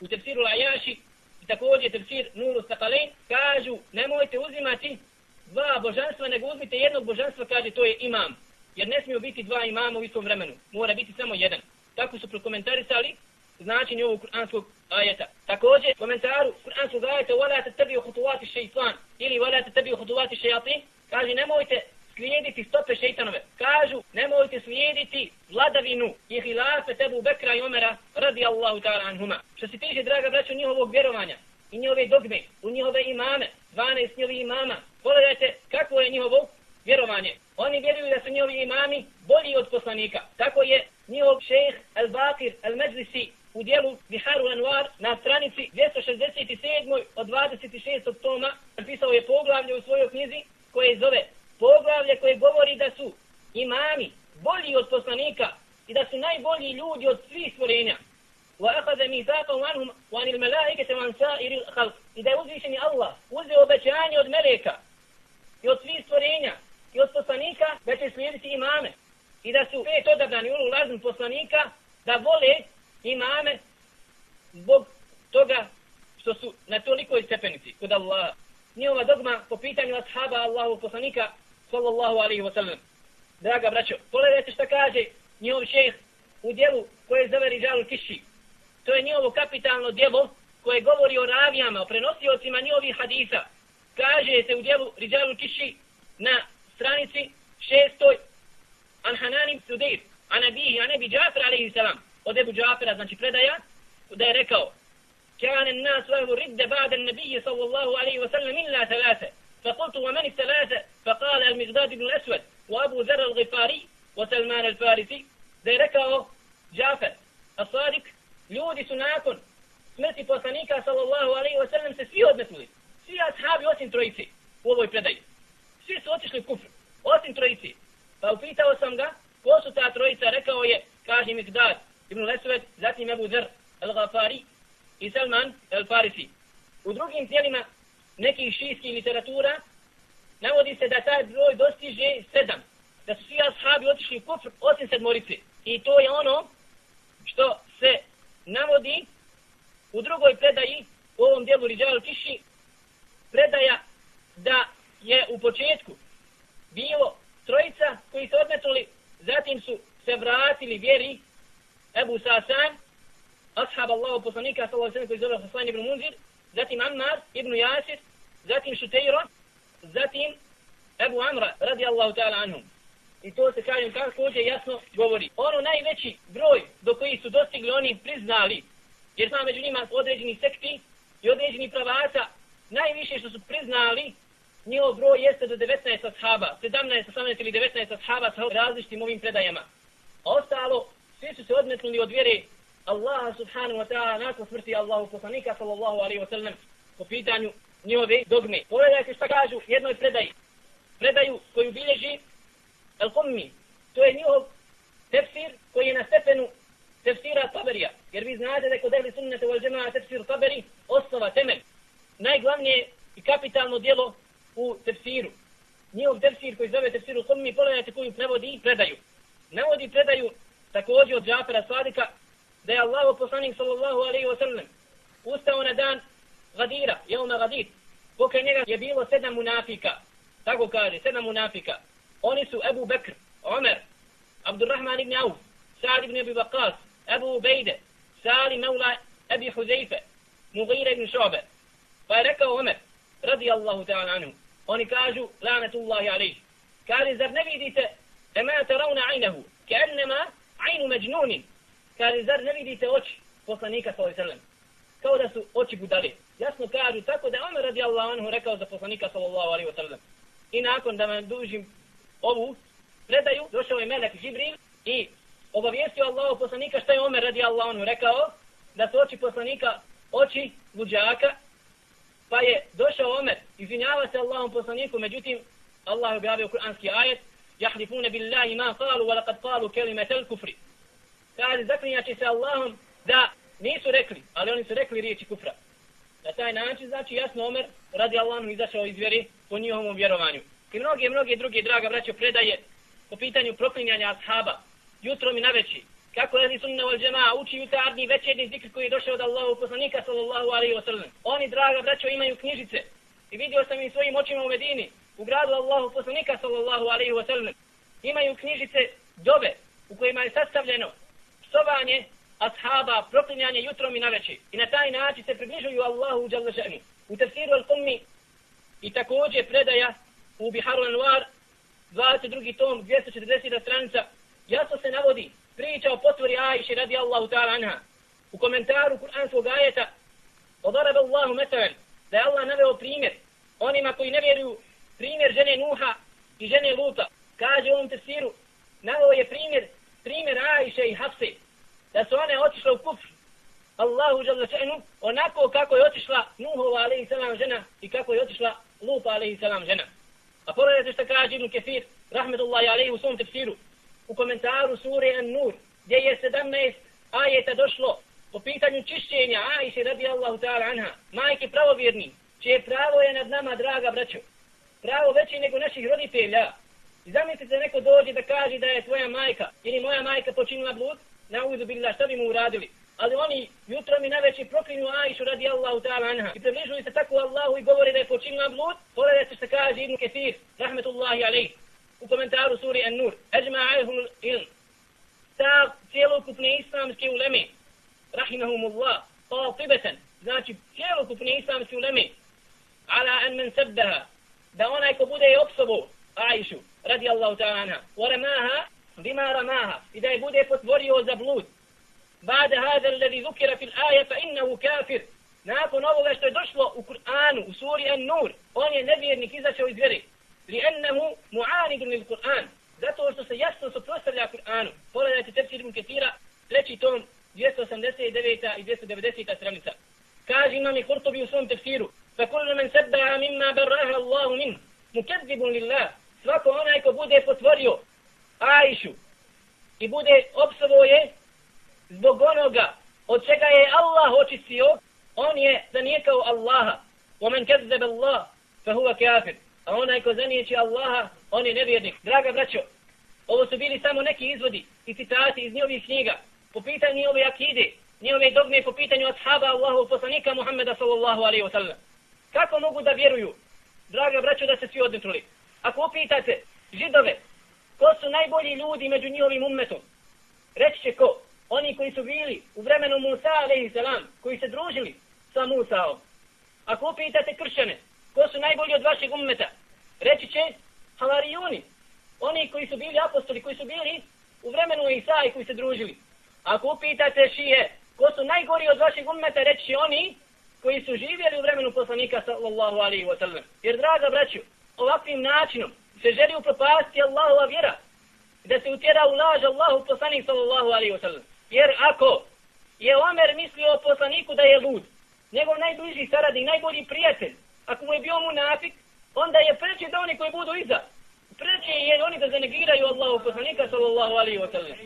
u tefsiru Lajaši, i također tefsir Nuru Stakalein, kažu nemojte uzimati dva božanstva, nego uzmite jednog božanstva, kaže to je imam. Jer ne smiju biti dva imama u istom vremenu. Mora biti samo jedan. Tako su prokomentarisali značenje ovog kuranskog ajeta. Također, komentaru kuranskog ajeta وَلَا تَتَبِيُ خُطُوَاتِ الشَّيْطَانِ ili وَلَا تَتَبِيُ خُطُوَاتِ الشَّيَاطِينِ kaže nemojte slijediti stope šeitanove. Kažu, nemojte slijediti vladavinu i hilafe tebu Bekra i Omera radi Allahu ta'ala anhuma. Što se tiče, draga braćo, njihovog vjerovanja i njihove dogme, u njihove imame, 12 njihovi imama, pogledajte kako je njihovo vjerovanje. Oni vjeruju da su njihovi imami bolji od poslanika. Tako je njihov šejh Al-Bakir Al-Majlisi u dijelu Biharu Anwar na stranici 267. od 26. toma napisao je poglavlje u svojoj knjizi koje zove poglavlje koje govori da su imami bolji od poslanika i da su najbolji ljudi od svih stvorenja. وأخذ ميثاقهم عنهم وعن الملائكة وعن سائر الخلق إذا uzvišeni Allah uzeo obećanje od meleka i od svih stvorenja i od poslanika da će slijediti imame i da su pet odabrani ulu lazim poslanika da vole imame zbog toga što su na tolikoj stepenici kod Allaha. Njihova dogma po pitanju ashaba Allahu poslanika sallallahu alaihi wa sallam. Draga braćo, pogledajte što kaže njihov šejh u dijelu koje je zove Rizalu Kiši. To je njihovo kapitalno dijelo koje govori o ravijama, o prenosiocima njihovih hadisa. Kaže se u dijelu Rizalu Kiši na stranici šestoj Anhananim Sudir, Anabihi, Anabi Džafir alaihi salam, od Ebu Džafira, znači predaja, da je rekao, Kjane nas lehu ridde ba'den nabije sallallahu alaihi wa sallam illa thalase. فقلت ومن الثلاثة؟ فقال المقداد بن الأسود وأبو ذر الغفاري وسلمان الفارسي. ذركه جافر الصادق يودي سناك سمتي فوسانيكا صلى الله عليه وسلم سفيه ودنسوه سي أصحابي وسن تريسي. وووي بدأي سي سوتش لكفر وسن تريسي. فأفيتا وسمغا وسو تا تريسا ركه كاهي مقداد بن الأسود ذاتي مبو ذر الغفاري. وسلمان الفارسي. el-Farisi. U drugim nekih šijskih literatura navodi se da taj broj dostiže sedam. Da su svi ashabi otišli u kufr osim sedmorice. I to je ono što se navodi u drugoj predaji u ovom dijelu Riđalu Kiši predaja da je u početku bilo trojica koji se odmetnuli, zatim su se vratili vjeri Ebu Sasan, ashab Allahu poslanika sallallahu alejhi koji zove Hasan ibn Munzir, zatim Ammar ibn Yasir, zatim Šutejro, zatim Ebu Amra radijallahu ta'ala anhum. I to se kažem također jasno govori. Ono najveći broj do koji su dostigli oni priznali, jer sam među njima određeni sekti i određeni pravaca, najviše što su priznali, njihov broj jeste do 19 ashaba, 17, 18 ili 19 ashaba sa različitim ovim predajama. A ostalo, svi su se odmetnuli od vjere Allaha subhanahu wa ta'ala nakon smrti Allahu poslanika sallallahu alaihi wa sallam po pitanju njihove dogme. Pogledajte šta kažu jednoj predaji. Predaju koju bilježi Al-Qummi, to je njihov tefsir koji je na stepenu tefsira Taberija. Jer vi znate da kod ehli Sunnata wal džema'a tefsir Taberi osnova, temelj. Najglavnije i kapitalno dijelo u tefsiru. Njihov tefsir koji zove tefsir Qummi, pogledajte koju prevodi i predaju. Navodi predaju također od Džafera Sadika da je Allah poslanik sallallahu alaihi wa sallam ustao na dan Gadira, jelna Gadir. Pokraj njega je bilo sedam munafika. Tako kaže, sedam munafika. Oni su Ebu Bekr, Omer, Abdurrahman ibn Auf, Sa'd ibn Abi Waqqas, Abu Ubejde, Salim Maula Abi Huzeife, Mughira ibn Šobe. Pa je rekao Omer, radi Allahu ta'ala anhu, oni kažu, lanatullahi alaih, kaže, zar ne vidite, ema taravna ajnahu, ke ennema ajnu međnunin, kaže, zar ne vidite oči poslanika sallallahu alaihi sallam, kao da su oči budale. Jasno kažu, tako da Omer radi Allahu anhu rekao za poslanika sallallahu alaihi sallam. I nakon da me dužim ovu predaju, došao je Melek Žibril i obavijestio Allahu poslanika što je Omer radijallahu anhu rekao, da su oči poslanika oči luđaka, pa je došao Omer, izvinjava se Allahom poslaniku, međutim, Allah je objavio kuranski ajet, jahlifune billahi ma qalu, wa laqad qalu kelimetel kufri. Kaže, zaklinjači se Allahom da nisu rekli, ali oni su rekli riječi kufra. Na taj način, znači, jasno Omer, radi Allahom, izašao iz vjeri po njihovom vjerovanju. I mnoge, mnoge druge, draga braćo, predaje po pitanju proklinjanja ashaba, jutrom i naveći, kako je sunna wal džema uči jutarnji večernji zikr koji je došao od Allahu poslanika sallallahu alaihi ve sellem. Oni draga braćo imaju knjižice. I vidio sam ih svojim očima u Medini, u gradu Allahu poslanika sallallahu alaihi ve sellem. Imaju knjižice dobe u kojima je sastavljeno psovanje ashaba, proklinjanje jutrom i naveče. I na taj način se približuju Allahu dželle šanu. U tefsiru al-Qummi i također predaja u Biharu Anwar, 22. tom 240. stranica jasno se navodi priča o potvori Ajše radi Allahu ta'ala anha. U komentaru Kur'anskog ajeta odarabe Allahu metan da je Allah naveo primjer onima koji ne vjeruju primjer žene Nuha i žene Luta. Kaže u ovom tefsiru naveo je primjer primjer Ajše i Hafse da su one otišle u kufr Allahu žele še'nu onako kako je otišla Nuhova alaihi salam žena i kako je otišla Lupa alaihi salam žena. A pogledajte što kaže Ibn Kefir rahmetullahi alaihi u svom tefsiru u komentaru sure An-Nur, gdje je 17 ajeta došlo po pitanju čišćenja Aisha radi Allahu ta'ala anha, majke pravovjerni, čije pravo je nad nama, draga braćo, pravo veće nego naših roditelja. I zamislite neko dođe da kaže da je tvoja majka ili moja majka počinila blud, na uvidu bila šta bi mu uradili. Ali oni jutro mi najveći proklinju Aishu radi Allahu ta'ala anha i približuju se tako Allahu i govore da je počinila blud, pogledajte što kaže Ibn Ketir, rahmetullahi alaih u komentaru suri An-Nur. Eđma alihum ilm. Ta cijelokupne islamske uleme, rahimahumullah, qatibatan, znači cijelokupne islamske uleme, ala an men sebbeha, da onaj ko bude opsobu Aishu, radi Allahu ta'ala anha, wa ramaha, bima ramaha, i da je bude potvorio za blud, بعد هذا الذي ذكر في الآية فإنه كافر nakon ovoga što je došlo u Kur'anu, u suri An-Nur, on je nevjernik izašao iz vjere. لأنه معاند للقرآن zato što se jasno suprotstavlja Kur'anu. Pogledajte tefsir Ibn Ketira, treći tom, 289. i 290. stranica. Kaže imam i Kurtobi u svom tefsiru, فَكُلُّ مَنْ سَبَّهَا مِمَّا بَرَّهَا اللَّهُ مِنْ مُكَذِّبٌ لِلَّهِ Svako onaj ko bude potvorio Aishu i bude opsovo je zbog onoga od čega je Allah očistio, on je zanijekao Allaha. وَمَنْ كَذَّبَ اللَّهِ فَهُوَ كَافِرٌ a onaj ko zanijeće Allaha, on je nevjernik. Draga braćo, ovo su bili samo neki izvodi i citati iz njihovih knjiga po pitanju njihove akide, njihove dogme po pitanju ashaba Allahu poslanika Muhammeda sallallahu alaihi wa sallam. Kako mogu da vjeruju, draga braćo, da se svi odnetruli? Ako upitate židove, ko su najbolji ljudi među njihovim ummetom, reći će ko? Oni koji su bili u vremenu Musa a.s. salam, koji se družili sa Musaom. Ako upitate kršćane, ko su najbolji od vašeg ummeta? Reći će havarijuni, oni koji su bili apostoli, koji su bili u vremenu Isa i koji se družili. Ako upitate šije, ko su najgori od vašeg ummeta, reći će oni koji su živjeli u vremenu poslanika sallallahu alaihi wa sallam. Jer, draga braću, ovakvim načinom se želi upropasti Allahova vjera da se utjera u laž Allahu poslanik sallallahu alaihi wa sallam. Jer ako je Omer mislio o poslaniku da je lud, njegov najbliži saradnik, najbolji prijatelj, ako mu je bio munafik, onda je preći da oni koji budu iza. Preći je oni da zanegiraju Allahu poslanika sallallahu alaihi wa sallam.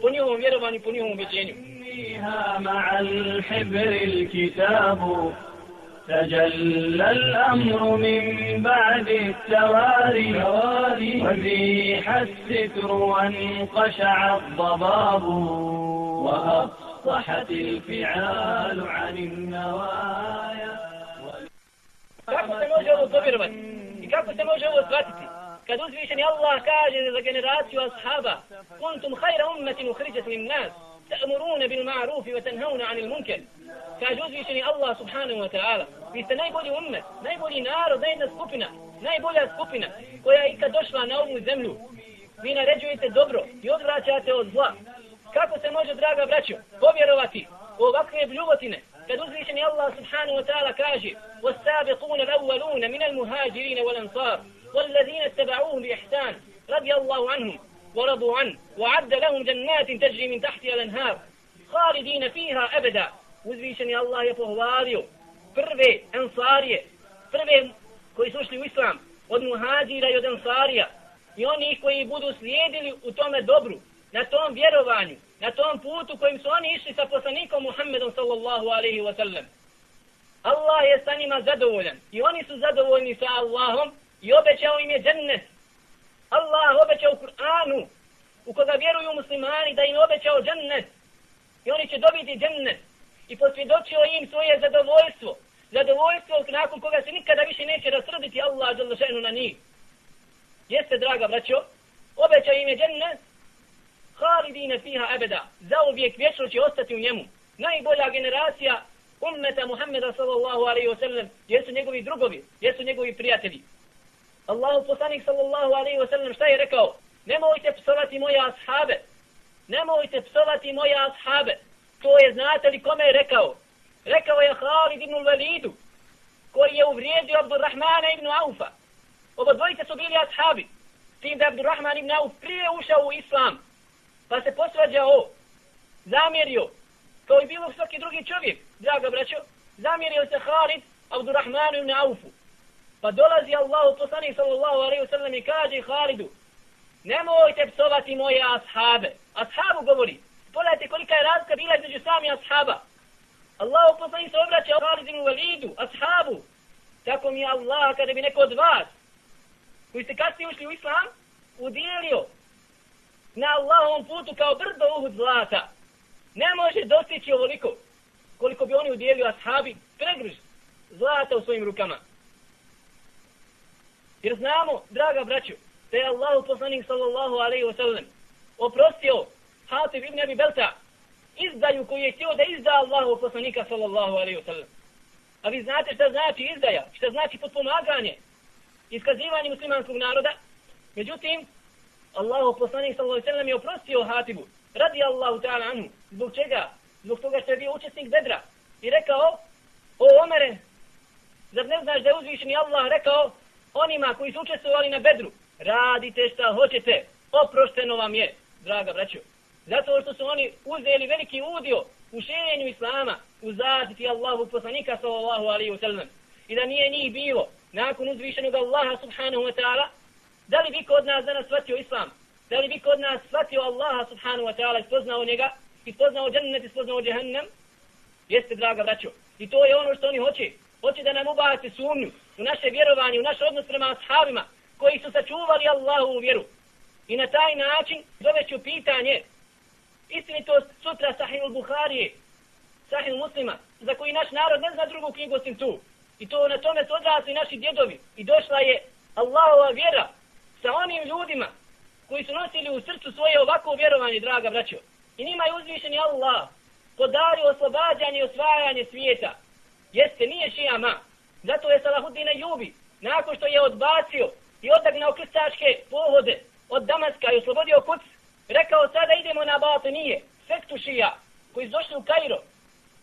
Po njihovom vjerovanju, po njihovom ubeđenju. مع الحبر الكتاب تجلى الأمر من بعد التواري وزيح الستر وانقشع الضباب وأفصحت الفعال عن النوايا Kako se može ovo povjerovati? I kako se može ovo shvatiti? kad uzvišeni Allah kaže za generaciju ashaba kuntum hajra ummetin uhriđat lim nas تأمرون بالمعروف وتنهون عن المنكر. كاجوز يشني الله سبحانه وتعالى. في سناي أمة ناي نار دينا سكوبنا ناي سكوبنا كويا إيكا دوشلا نوم زملو مينا رجوية دوبرو يود راجاتي وزلا كاكو سموجو دراغا براتشو بوبيرواتي وغاكي بلوغتنا كدوز ليشني الله سبحانه وتعالى كاجي والسابقون الأولون من المهاجرين والأنصار والذين اتبعوهم بإحسان رضي الله عنهم ورضوا عنه وعد لهم جنات تجري من تحتها الأنهار خالدين فيها أبدا uzvišeni Allah je pohvalio prve ensarije, prve koji su ušli u islam, od muhađira i od ensarija, i oni koji budu slijedili u tome dobru, na tom vjerovanju, na tom putu kojim su oni išli sa poslanikom Muhammedom sallallahu alaihi wa sallam. Allah je sa njima zadovoljan i oni su zadovoljni sa Allahom i obećao im je džennet. Allah obećao u Kur'anu u koga vjeruju muslimani da im obećao džennet i oni će dobiti džennet i posvjedočio im svoje zadovoljstvo. Zadovoljstvo nakon koga se nikada više neće rasrditi Allah na njih. Jeste, draga braćo, obećao im je džennet halidine fiha ebeda, za uvijek vječno će ostati u njemu. Najbolja generacija ummeta Muhammeda sallallahu alaihi wa sallam, jesu njegovi drugovi, jesu njegovi prijatelji. Allahu poslanik sallallahu alaihi wasallam šta je rekao? Nemojte psovati moje ashabe. Nemojte psovati moje ashabe. To je, znate li kome je rekao? Rekao je Khalid ibn Walidu, koji je uvrijedio Abdurrahmana ibn Aufa. Oba dvojice su bili ashabi. Tim da Abdurrahman ibn Auf prije ušao u islam pa se posvađao, zamjerio, kao i bilo svaki drugi čovjek, draga braćo, zamjerio se Halid Abdurrahmanu ibn Aufu. Pa dolazi Allahu poslanik sallallahu alaihi wa sallam i kaže Halidu, nemojte psovati moje ashabe. Ashabu govori, pogledajte kolika je razlika bila između sami ashaba. Allahu poslanik se obraća Halid ibn Walidu, ashabu. Tako mi je Allah kada bi neko od vas, koji ste kasnije ušli u islam, udjelio na Allahovom putu kao brdo uhud zlata. Ne može dostići ovoliko koliko bi oni udjelio ashabi pregriž zlata u svojim rukama. Jer znamo, draga braću, da je Allah poslanik sallallahu alaihi wa sallam oprostio Hatib ibn Abi Belta izdaju koju je htio da izda Allahu poslanika sallallahu alaihi wa sallam. A vi znate šta znači izdaja, šta znači potpomaganje, iskazivanje muslimanskog naroda. Međutim, Allahu poslanik sallallahu alejhi ve sellem je oprostio Hatibu radi Allahu ta'ala anhu zbog čega zbog toga što je bio učesnik Bedra i rekao o Omere zar ne znaš da je uzvišeni Allah rekao onima koji su učestvovali na Bedru radite šta hoćete oprošteno vam je draga braćo zato što su oni uzeli veliki udio u širenju Islama u zaštiti Allahu poslanika sallallahu alaihi wa sallam. i da nije njih bilo nakon uzvišenog Allaha subhanahu wa ta'ala Da li bi kod nas danas shvatio islam? Da li bi kod nas shvatio Allaha subhanahu wa ta'ala i spoznao njega? I spoznao džennet i spoznao džehennem? Jeste, draga braćo. I to je ono što oni hoće. Hoće da nam ubaci sumnju u naše vjerovanje, u naš odnos prema ashabima koji su sačuvali Allahu u vjeru. I na taj način doveću pitanje istinitost sutra sahih Buharije, sahih muslima, za koji naš narod ne zna drugu knjigu osim tu. I to na tome su odrasli naši djedovi. I došla je Allahova vjera sa onim ljudima koji su nosili u srcu svoje ovako vjerovanje, draga braćo. I njima je uzvišeni Allah podario oslobađanje i osvajanje svijeta. Jeste, nije šijama. Zato je Salahuddin Jubi, nakon što je odbacio i odagnao krstaške pohode od Damaska i oslobodio kuc, rekao sada idemo na Batinije, sektu šija, koji su došli u Kairo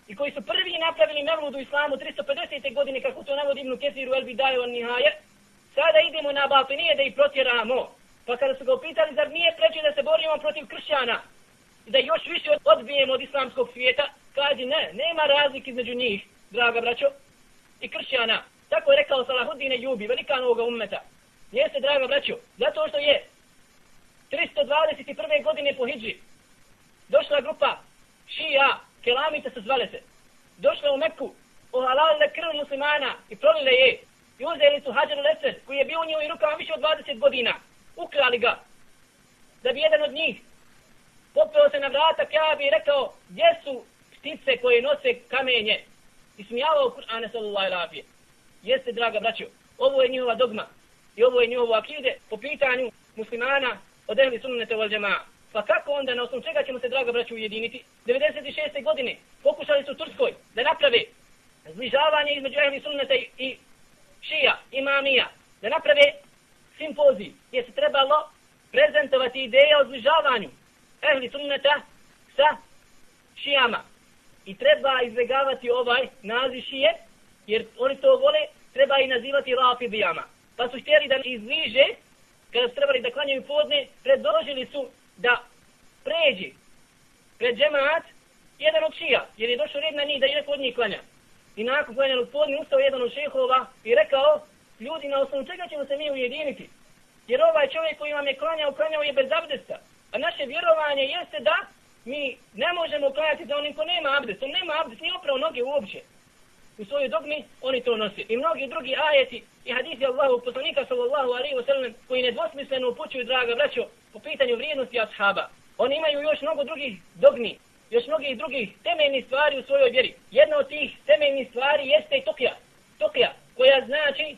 i koji su prvi napravili mevludu islamu 350. godine, kako to navodi Ibnu Kesiru El Bidaju Nihaje, sada idemo na Baltinije da ih protjeramo. Pa kada su ga upitali, zar nije preče da se borimo protiv kršćana i da još više odbijemo od islamskog svijeta, kaže ne, nema razlike između njih, draga braćo, i kršćana. Tako je rekao Salahudine Jubi, velika novoga ummeta. Jeste, draga braćo, zato što je 321. godine po Hidži došla grupa šija, kelamita se zvale se, došla u Meku, ohalalile krv muslimana i prolile je, i uzeli su Hadžar Lesed, koji je bio u njihovim rukama više od 20 godina. Ukrali ga. Da bi jedan od njih popeo se na vrata Kjabi i rekao gdje su ptice koje nose kamenje ismijavao Kur'ana sallallahu alaihi Jeste, draga braćo, ovo je njihova dogma. i ovo je njihovo akide po pitanju muslimana od ehli sunnete wal džema'a. Pa kako onda, na osnovu čega ćemo se, draga braću, ujediniti? 96. godine pokušali su u Turskoj da naprave zbližavanje između ehli sunnete i šija, imamija, da naprave simpozij gdje se trebalo prezentovati ideje o zbližavanju ehli sunneta sa šijama. I treba izbjegavati ovaj naziv šije, jer oni to vole, treba i nazivati rafidijama. Pa su htjeli da izbliže, kada su trebali da klanjaju podne, predložili su da pređi pred džemaat jedan od šija, jer je došao red na njih da je kod njih klanja. I nakon klanjanog podne ustao jedan od šehova i rekao, ljudi, na osnovu čega ćemo se mi ujediniti? Jer ovaj čovjek koji vam je klanjao, klanjao je bez abdesta. A naše vjerovanje jeste da mi ne možemo klanjati za onim ko nema abdest. On nema abdest, nije oprao noge uopće. U svojoj dogmi oni to nose. I mnogi drugi ajeti i hadisi Allahu poslanika sallallahu alaihi wasallam koji nedvosmisleno upućuju, draga braćo, po pitanju vrijednosti ashaba. Oni imaju još mnogo drugih dogmi, još mnogih drugih temeljnih stvari u svojoj vjeri. Jedna od tih temeljnih stvari jeste i tokija. Tokija, koja znači,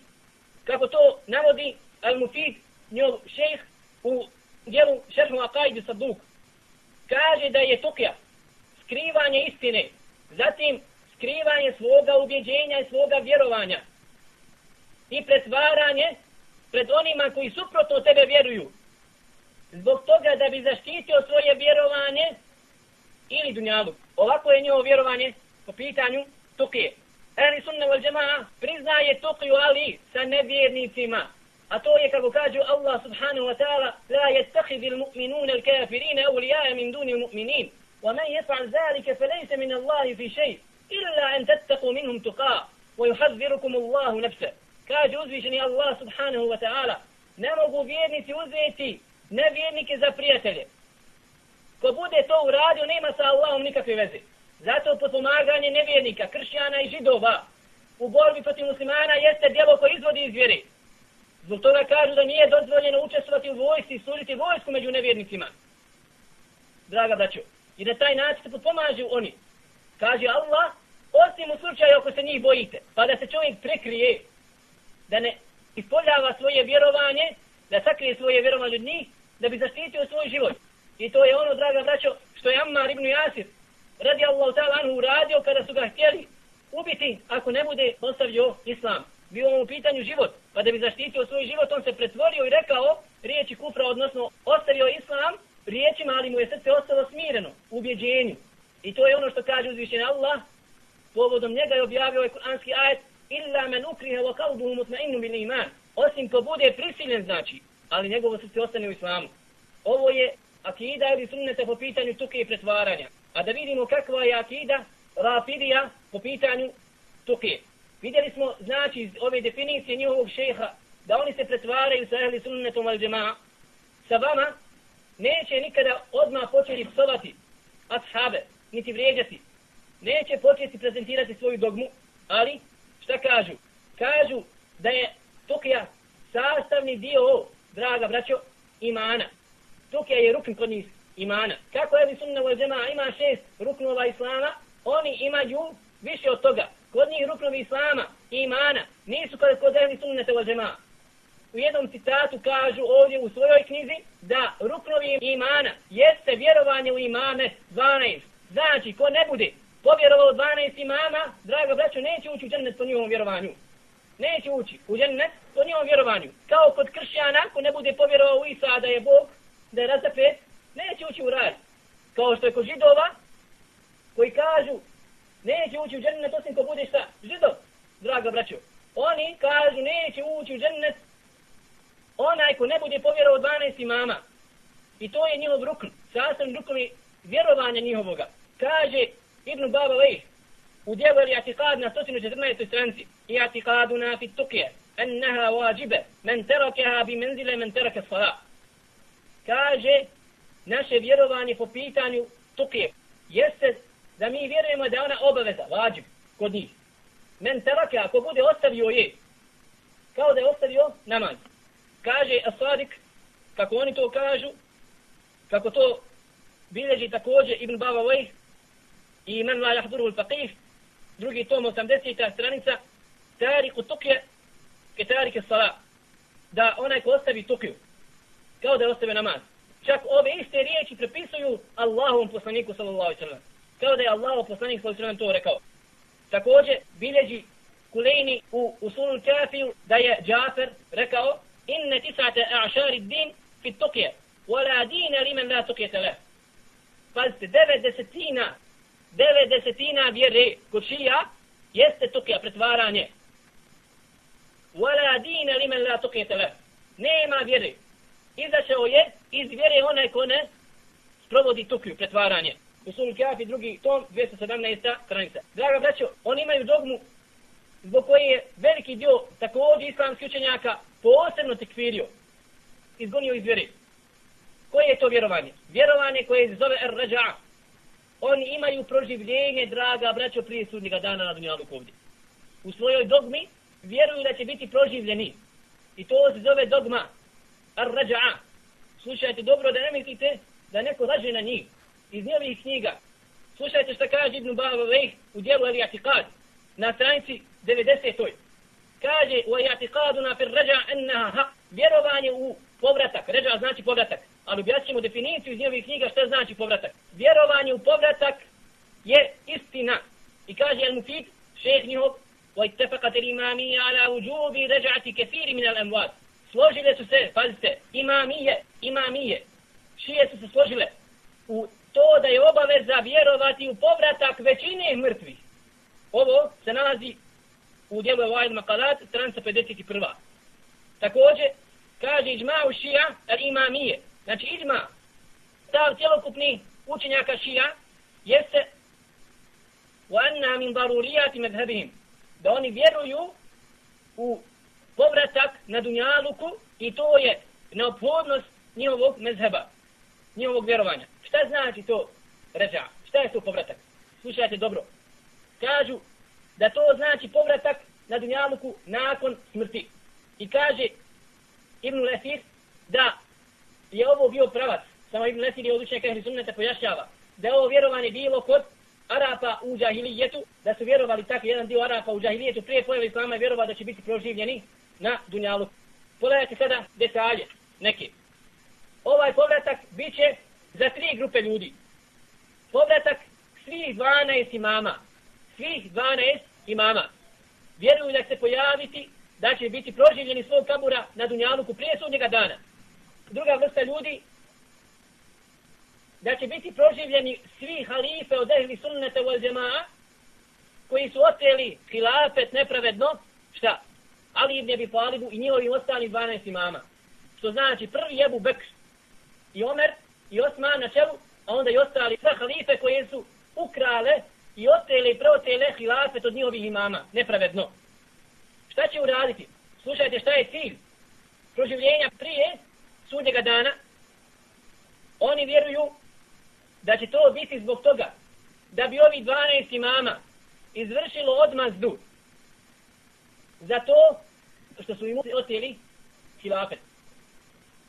kako to navodi Al-Mufid, njov šejh, u dijelu šerhu Akajdi Saduk, kaže da je tokija skrivanje istine, zatim skrivanje svoga ubjeđenja i svoga vjerovanja i pretvaranje pred onima koji suprotno tebe vjeruju, zbog toga da bi zaštitio svoje vjerovanje ili dunjalu. Ovako je njihovo vjerovanje po pitanju tukije. Ehli sunne wal džema'a priznaje tukiju ali sa nevjernicima. A to je kako kaže Allah subhanahu wa ta'ala la yattakhidhi al-mu'minuna al-kafirina awliya'a min duni al-mu'minin. Wa man yaf'al zalika falaysa min Allah fi shay' illa an tattaqu minhum tuqa wa yuhadhdhirukum Allah nafsa. Kaže uzvišeni Allah subhanahu wa ta'ala ne mogu vjernici uzeti nevjernike za prijatelje. Ko bude to uradio, nema sa Allahom nikakve veze. Zato potpomaganje nevjernika, kršćana i židova u borbi protiv muslimana jeste djelo koje izvodi iz vjere. Zbog toga kažu da nije dozvoljeno učestvovati u vojsci i služiti vojsku među nevjernicima. Draga braćo, i da taj način se potpomažu oni. Kaže Allah, osim u slučaju ako se njih bojite, pa da se čovjek prekrije, da ne ispoljava svoje vjerovanje, da sakrije svoje vjerovanje od njih, da bi zaštitio svoj život. I to je ono, draga braćo, što je Ammar ibn Jasir, radi Allah ta'ala anhu, uradio kada su ga htjeli ubiti ako ne bude ostavio islam. Bio mu u pitanju život, pa da bi zaštitio svoj život, on se pretvorio i rekao riječi kufra, odnosno ostavio islam riječima, ali mu je srce ostalo smireno, u ubjeđenju. I to je ono što kaže uzvišen Allah, povodom njega je objavio ovaj kuranski ajet, illa men ukrihe wa kalbuhu mutmainu bil iman. Osim ko bude prisiljen, znači, ali njegovo srce ostane u islamu. Ovo je akida ili sunnete po pitanju tuke i pretvaranja. A da vidimo kakva je akida rafidija po pitanju tuke. Vidjeli smo, znači, iz ove definicije njihovog šeha, da oni se pretvaraju sa ehli sunnetom al džema'a. Sa vama neće nikada odmah početi psovati ashabe, niti vrijeđati. Neće početi prezentirati svoju dogmu, ali šta kažu? Kažu da je tukija sastavni dio, draga braćo, imana. Tukija je rukn kod njih imana. Kako je sunna u džema'a ima šest ruknova islama, oni imaju više od toga. Kod njih ruknovi islama i imana nisu kod, kod ehli sunnete o džema. U jednom citatu kažu ovdje u svojoj knjizi da ruknovi imana jeste vjerovanje u imame 12. Znači, ko ne bude povjerovao 12 imama, draga braćo, neće ući u džennet po njihovom vjerovanju. Neće ući u džennet po njihovom vjerovanju. Kao kod kršćana, ko ne bude povjerovao u Isa da je Bog, da je razapet, neće ući u raj. Kao što je kod židova, koji kažu, neće ući u džennet osim ko bude šta? Židov, draga braćo. Oni kažu, neće ući u džennet onaj ko ne bude povjerovao 12 imama. I to je njihov rukn, sastavni rukni vjerovanja njihovoga. Kaže Ibn Baba Lejh, u djelu ili atikad na 114. stranci, i atikaduna fit tukje, enneha wajibe, men terakeha bi menzile men terake sala. Kaže, naše vjerovanje po pitanju tukije, jeste da mi vjerujemo da ona obaveza, vađib, kod njih. Men terake, ako bude ostavio je, kao da je ostavio namaz. Kaže Asadik, kako oni to kažu, kako to bilježi također Ibn Baba Lejh, i men la jahduru faqih drugi tom 80. stranica tariku tukje ke tarike sala da onaj ko ostavi tukiju, kao da je ostavio namaz. Čak ove iste riječi prepisuju Allahovom poslaniku sallallahu alaihi sallam. Kao da je Allah poslanik svoj sredan to rekao. Također bilježi Kulejni u Usulul Kafiju da je Džafer rekao inne tisate a'šari din fit tukje, wala dina limen la tukje tele. Pazite, devet desetina, devet desetina vjere kod šija jeste tukija, pretvaranje. Wala dina limen la tukje tele. Nema vjere. Izašao je iz vjere onaj ko ne sprovodi tukju, pretvaranje. Usul Kjafi, drugi tom, 217. stranica. Draga braćo, oni imaju dogmu zbog koje je veliki dio također islamski učenjaka posebno tekfirio. Izgonio iz vjere. Koje je to vjerovanje? Vjerovanje koje se zove R-Rađa. Oni imaju proživljenje, draga braćo, prije sudnjega dana na dunjalu ovdje. U svojoj dogmi vjeruju da će biti proživljeni. I to se zove dogma R-Rađa. Slušajte dobro da ne mislite da neko rađe na njih iz njegovih knjiga. Slušajte što kaže Ibn Baba Vejh u dijelu Ali Atikad na stranici 90. Kaže u Ali Atikadu na fir rađa enneha haq. Vjerovanje u povratak. Ređa znači povratak. Ali objasnimo definiciju iz njegovih knjiga što znači povratak. Vjerovanje u povratak je istina. I kaže El Mufid, šeh njihov, واتفقت الإمامية على وجوب رجعة كثير من الأموات složile su se, pazite, imamije, imamije, šije su se složile u to da je obaveza vjerovati u povratak većine mrtvih. Ovo se nalazi u dijelu Evaid Makalat, stranca 51. Također, kaže iđma u šija, al imamije. Znači iđma, stav cjelokupni učenjaka šija, jeste وَأَنَّا مِنْ ضَرُورِيَاتِ مَذْهَبِهِمْ Da oni vjeruju u povratak na Dunjaluku i to je neophodnost njihovog mezheba, njihovog vjerovanja. Šta znači to ređa? Šta je to povratak? Slušajte dobro. Kažu da to znači povratak na dunjaluku nakon smrti. I kaže Ibn Lesir da je ovo bio pravac. Samo Ibn Lesir je od učenjaka Ehli Sunneta pojašnjava da je ovo vjerovanje bilo kod Arapa u džahilijetu, da su vjerovali tako jedan dio Arapa u džahilijetu prije pojave Islama je vjerovao da će biti proživljeni na dunjaluku. Pogledajte sada detalje, neke. Ovaj povratak bit će za tri grupe ljudi. Povratak svih 12 imama. Svih 12 imama. Vjeruju da se pojaviti, da će biti proživljeni svog kabura na Dunjaluku prije sudnjega dana. Druga vrsta ljudi, da će biti proživljeni svi halife od ehli sunnete u džemaa, koji su oteli hilafet nepravedno, šta? Ali ibn Abi Talibu i njihovim ostalim 12 imama. Što znači prvi jebu Bekr i Omer i Osman na čelu, a onda i ostali sve halife koje su ukrale i otele i preotele hilafet od njihovih imama, nepravedno. Šta će uraditi? Slušajte šta je cilj proživljenja prije sudnjega dana. Oni vjeruju da će to biti zbog toga da bi ovi 12 imama izvršilo odmazdu za to što su im oteli hilafet.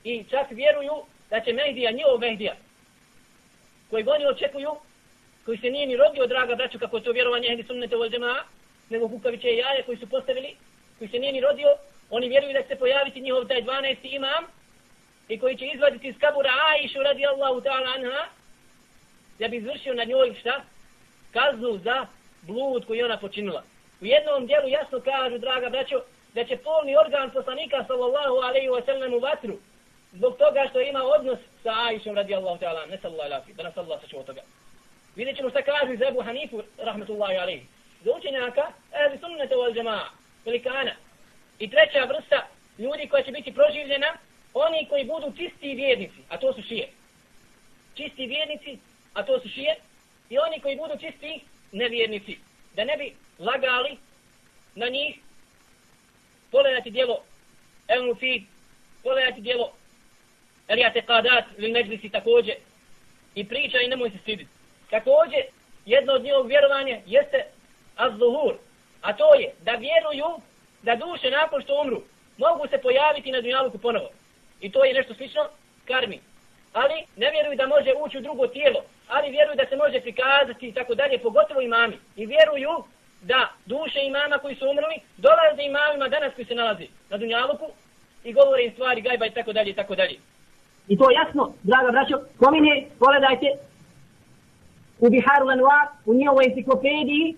I čak vjeruju da će Mehdija, njihov Mehdija, koji oni očekuju, koji se nije ni rodio, draga braću, kako je to vjerovanje Ehli Sunnete u džema, nego kukaviće i jaje koji su postavili, koji se nije ni rodio, oni vjeruju da će se pojaviti njihov taj 12. imam i koji će izvaditi iz kabura Aishu radi Allahu ta'ala anha, da bi izvršio na njoj šta? Kaznu za blud koji ona počinila. U jednom dijelu jasno kažu, draga braćo, da će polni organ poslanika sallallahu alaihi wa sallam u vatru zbog toga što ima odnos sa Aishom radijallahu ta'ala, ne sallallahu alaihi, da nas Allah sačuva toga. Vidjet ćemo šta kaže za Ebu Hanifu, rahmetullahi alaihi. Za učenjaka, ehli sunnete wal džema'a, velikana. I treća vrsta ljudi koja će biti proživljena, oni koji budu čisti vjernici, a to su šije. Čisti vjernici, a to su šije. I oni koji budu čisti nevjernici. Da ne bi lagali na njih, pogledati dijelo El Fid, pogledati dijelo ili ja te kadat ili i priča i nemoj se stiditi. Takođe jedno od njihovog vjerovanja jeste az-zuhur, a to je da vjeruju da duše nakon što umru mogu se pojaviti na dunjaluku ponovo. I to je nešto slično karmi. Ali ne vjeruju da može ući u drugo tijelo, ali vjeruju da se može prikazati i tako dalje, pogotovo imami. I vjeruju da duše imama koji su umrli dolaze imamima danas koji se nalazi na dunjaluku i govore im stvari gajba i tako dalje i tako dalje. I to jasno, draga braćo, pomine, pogledajte, u Biharu Lanoir, u njihovoj enciklopediji,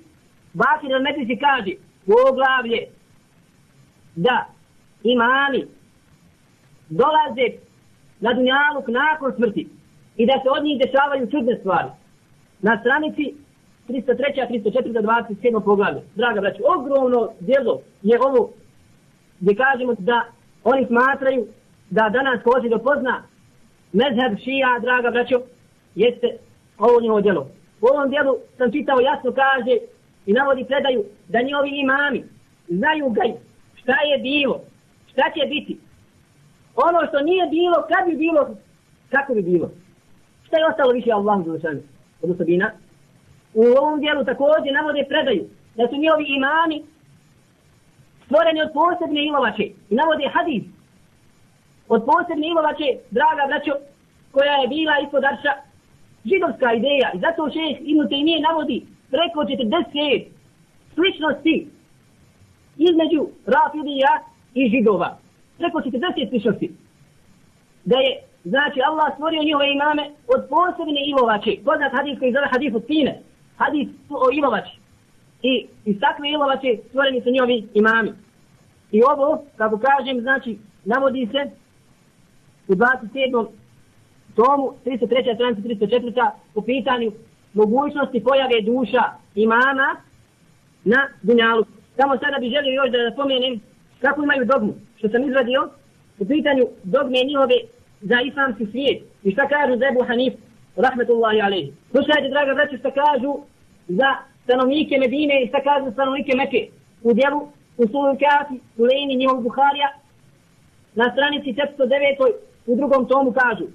Bakir al-Metisi kaže, poglavlje, da imami dolaze na dunjaluk nakon smrti i da se od njih dešavaju čudne stvari. Na stranici 303. 304. 27. poglavlje. Draga braću, ogromno djelo je ovo gdje kažemo da oni smatraju da danas ko hoće da pozna mezheb šija, draga braćo, jeste ovo njihovo djelo. U ovom djelu sam čitao jasno kaže i navodi predaju da njihovi imami znaju ga šta je bilo, šta će biti. Ono što nije bilo, kad bi bilo, kako bi bilo. Šta je ostalo više Allahu Đelešanu od osobina? U ovom dijelu također navode predaju da su njihovi imami stvoreni od posebne ilovače i navode hadis od posebne ilovače, znači, draga braćo, koja je bila ispod arša židovska ideja i zato šeh Ibn Taymiye navodi preko 40 sličnosti između Rafidija i židova. Preko 40 sličnosti. Da je, znači, Allah stvorio njihove imame od posebne ilovače. Znači, poznat hadis koji zove hadis od Tine. Hadis o ilovači. I iz takve ilovače stvoreni su njihovi imami. I ovo, kako kažem, znači, navodi se u 27. tomu, 303. stranica, 304. u pitanju mogućnosti pojave duša imama na dunjalu. Samo sada bih želio još da napomenem kako imaju dogmu, što sam izradio u pitanju dogme njihove za islamski svijet. I šta kažu za Ebu Hanif, rahmetullahi alaihi. Slušajte, draga braće, šta kažu za stanovnike Medine i šta kažu za stanovnike Mekke. U djelu, u svojom Kafi, u Lejni, njihovog Buharija, na stranici 409 u drugom tomu kažu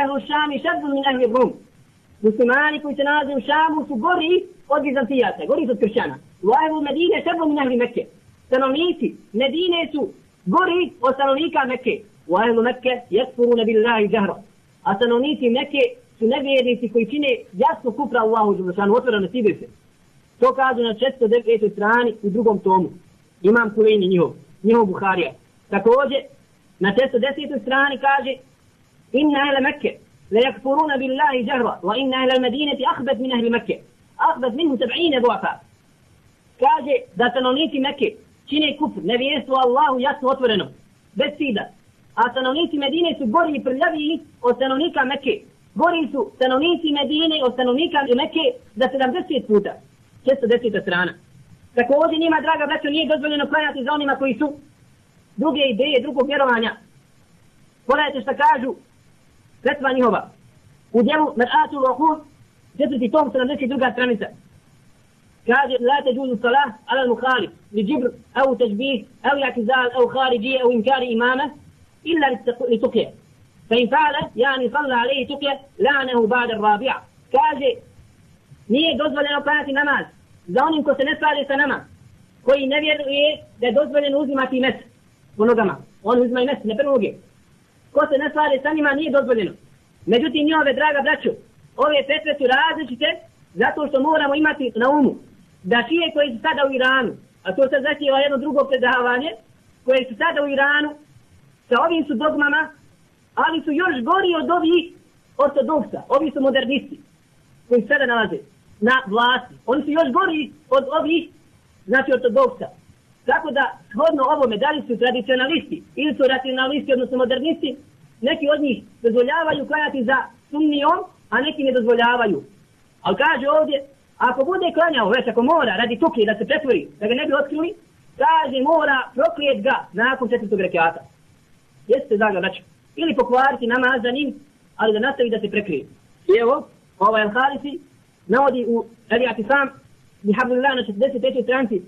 Ehlu Šami šedzu min ehli Rum. Muslimani koji se nalaze u Šamu su gori od Bizantijaca, gori od kršćana. U ehlu Medine šedzu min ehli Mekke. Stanovnici Medine su gori od stanovnika Mekke. U ehlu Mekke jesfuru nebillahi džahra. A stanovnici Mekke su nevjernici koji čine jasno kupra Allahu Đelešanu, otvoreno sibir se. To kažu na 409. strani u drugom tomu. Imam Kuleni njihov, njihov Buharija. Također, Na testu desetoj strani kaže Inna ila Mekke Le yakfuruna billahi jahra Wa inna ila medineti ahbet min ahli Mekke Ahbet min tab'ine duafa. Kaže da stanovnici Mekke Čine kufr, nevijestu Allahu jasno otvoreno Bez sida. A stanovnici Medine su gori i prljaviji Od stanovnika Mekke. Gori su stanovnici Medine od stanovnika Mekke Da 70 puta. Često deseta strana. Također njima, draga braćo, nije dozvoljeno klanjati za onima koji su druge ideje, drugog vjerovanja. Pogledajte šta kažu Fetva njihova. U dijelu Mer'atul Rahud, četvrti tom, 72. stranica. Kaže, la teđuzu salah ala al-mukhalif, li džibr, au težbih, au jakizal, au kharijije, au inkari imama, illa li tukje. Fa in fa'ala, yani salla alaihi tukje, la'anahu ba'da rabi'a. Kaže, nije dozvoljeno klanjati namaz za onim ko se ne slaže sa nama, koji ne vjeruje da je dozvoljeno uzimati mes po nogama. On uzmaju i mes, ne prvo ko se ne slaže sa njima nije dozvoljeno. Međutim, njove, draga braću, ove petve su različite zato što moramo imati na umu da šije koji su sada u Iranu, a to se zahtjeva jedno drugo predavanje, koje su sada u Iranu, sa ovim su dogmama, ali su još gori od ovih ortodoksa, ovi su modernisti, koji se sada nalaze na vlasti. Oni su još gori od ovih, znači ortodoksa. Tako da, shodno ovome, da li su tradicionalisti ili su racionalisti, odnosno modernisti, neki od njih dozvoljavaju klanjati za sunnijom, a neki ne dozvoljavaju. Ali kaže ovdje, ako bude klanjao, već ako mora, radi tuke da se pretvori, da ga ne bi otkrili, kaže mora proklijet ga nakon četvrtog rekiata. Jeste da znači, ili pokvariti namaz za njim, ali da nastavi da se prekrije. I evo, ovaj Al-Halisi navodi u Elijati sam, Nihabdulillah na 43. stranci,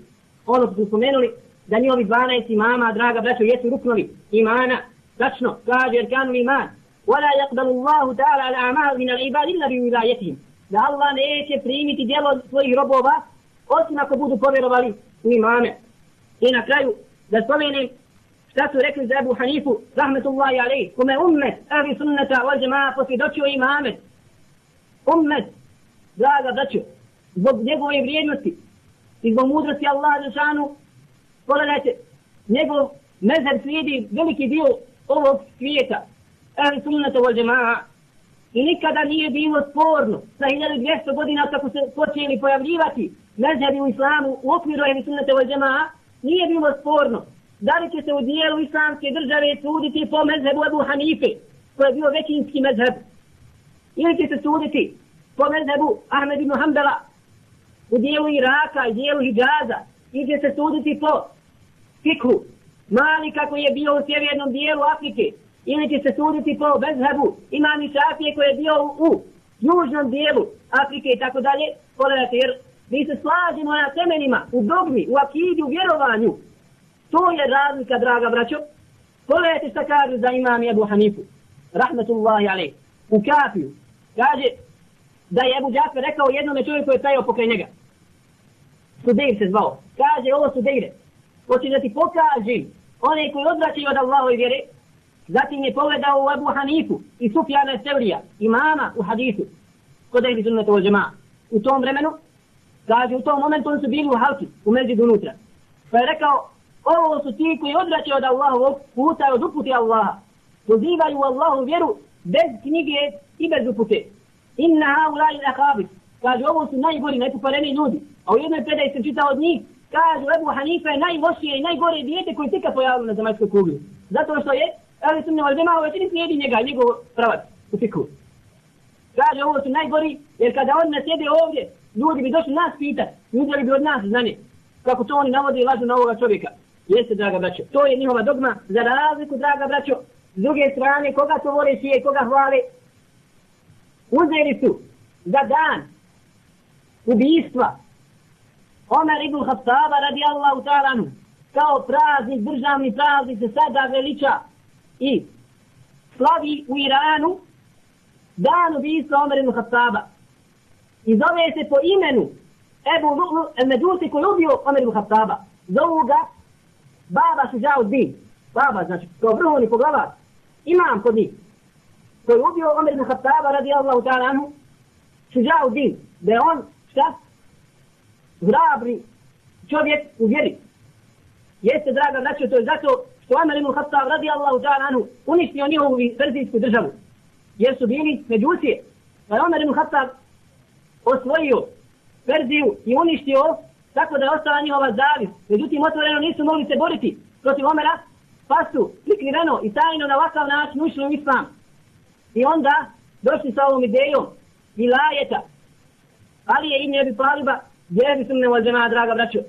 ono što smo spomenuli, da njihovi 12 imama, draga braćo, jesu ruknovi imana, tačno, kaže jer kanu iman, ولا يقبل الله تعالى الأعمال من العباد إلا بولايتهم da Allah neće primiti djelo svojih robova osim ako budu povjerovali u imame. I na kraju da spomenem šta su rekli za Ebu Hanifu rahmetullahi alaih kome ummet ahli sunnata wal jamaa posvjedočio imame ummet draga braćo zbog njegove vrijednosti i zbog mudrosti Allah Žešanu, pogledajte, njegov mezheb slijedi veliki dio ovog svijeta, ehli sunnata vol džema'a, i nikada nije bilo sporno sa 1200 godina kako se počeli pojavljivati mezhebi u islamu u okviru ehli sunnata vol džema'a, nije bilo sporno. Da li će se u dijelu islamske države suditi po mezhebu Ebu Hanife, koji je bio većinski mezheb, ili će se suditi po mezhebu Ahmed ibn Hanbala u dijelu Iraka i dijelu Hijaza, ide se suditi po fikhu Malika koji je bio u sjevernom dijelu Afrike, ili će se suditi po Bezhebu, imam i Šafije koji je bio u, u južnom dijelu Afrike i tako dalje, pogledajte jer mi se slažemo na temenima, u dogmi, u akidi, u vjerovanju, To je razlika, draga braćo. Pogledajte šta kažu za imam Ebu Hanifu. Rahmetullahi alaih. U kafiju. Kaže da je Ebu Džafir rekao jednome čovjeku koji je stajao pokraj njega. Sudeir se zvao. Kaže ovo Sudeire. Hoće da ti pokaži one koji odvraćaju od Allahove vjere. Zatim je pogledao u Ebu Hanifu i Sufjana Sevrija, imama u hadisu. Kod je sunnetu u džema. U tom vremenu, kaže u tom momentu oni su bili u halki, u međidu unutra. Pa je rekao, ovo su ti koji odvraćaju od Allahovog puta i od uputi Allaha. Pozivaju Allahu vjeru bez knjige i bez upute. Inna haulaj lakabit. Kaže, ovo su najgori, najpopareni ljudi. A u jednoj predaji sam čitao od njih, kažu Ebu Hanifa je najlošije i najgore dijete koje tika pojavilo na zemaljskoj kugli. Zato što je, ali su neval dema, ovo čini slijedi njega, njegov pravac u fiku. Kaže, ovo su najgori, jer kada on nas jede ovdje, ljudi bi došli nas pitati, uzeli bi od nas znanje. Kako to oni navode i lažu na ovoga čovjeka. Jeste, draga braćo. To je njihova dogma. Za razliku, draga braćo, s druge strane, koga to vole šije, koga hvale, uzeli su za dan ubijstva Omer ibn Khattaba radi Allahu ta'alanu kao praznik, državni praznik se sada veliča i slavi u Iranu dan ubijstva Omer ibn Khattaba. I zove se po imenu Ebu Lu'lu el-Medusi koji ubio Omer ibn Khattaba. Zovu ga baba Šuđao Din, baba, znači, kao vrhovni poglavar, imam kod njih, koji ubio Omer ibn Khattaba radi Allahu ta'ala anhu, Šuđao Din, da je on, šta? Hrabri čovjek u vjeri. Jeste, draga, znači, to je zato što Amar ibn Khattab radi Allahu ta'ala anhu uništio njihovu verzijsku državu. Jer su bili međusije. Pa je Amar ibn Khattab osvojio Perziju i uništio tako da je ostala njihova zavis. Međutim, otvoreno nisu mogli se boriti protiv Omera, pa su prikriveno i tajno na ovakav način ušli u islam. I onda došli sa ovom idejom vilajeta. Ali je Ibn Abi Taliba, vjeri su mne vođena, draga braćo.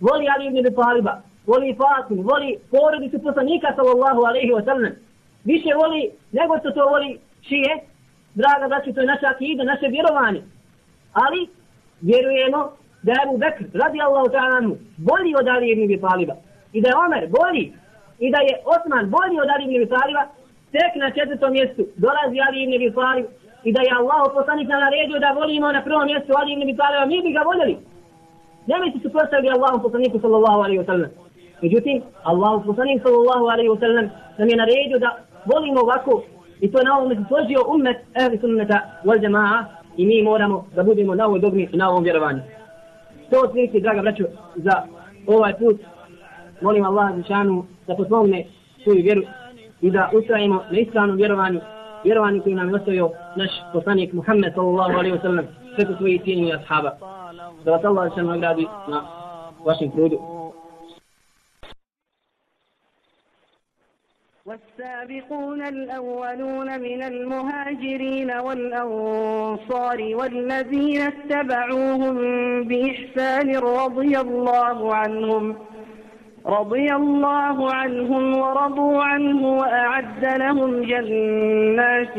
Voli Ali Ibn Abi Taliba, voli Fatim, voli porodicu poslanika sallallahu alaihi wa sallam. Više voli nego što to voli šije, draga braćo, to je naša akida, naše vjerovanje. Ali vjerujemo da je Abu Bekr, radi Allahu ta'ala anhu, bolji od Ali ibn Abi Taliba. I da je Omer bolji. I da je Osman bolji od Ali ibn Abi Taliba. Tek na četvrtom mjestu dolazi Ali ibn Abi Talib. I da je Allah poslanik na naredio da volimo na prvom mjestu Ali ibn Abi Mi bi ga voljeli. Ne mi se suprostavili Allahom poslaniku sallallahu alaihi wa sallam. Međutim, Allahu poslanik sallallahu alaihi wa sallam nam je naredio da volimo ovako i to na ovom se složio ummet ehli sunnata wal jama'a i mi moramo da budemo na ovoj dogmi i na ovom vjerovanju to otprilike, draga braćo, za ovaj put. Molim Allah Žešanu da potpogne svoju vjeru i da ustrajimo na ispravnom vjerovanju, يروى نكي نام نسويو نش وصانيك محمد صلى الله عليه وسلم. ستسوي تيني أصحابه. دوات الله شنو أقرابي na vašem trudu والسابقون الأولون من المهاجرين والأنصار والذين اتبعوهم بإحسان رضي الله عنهم. رضي الله عنهم ورضوا عنه وأعد لهم جنات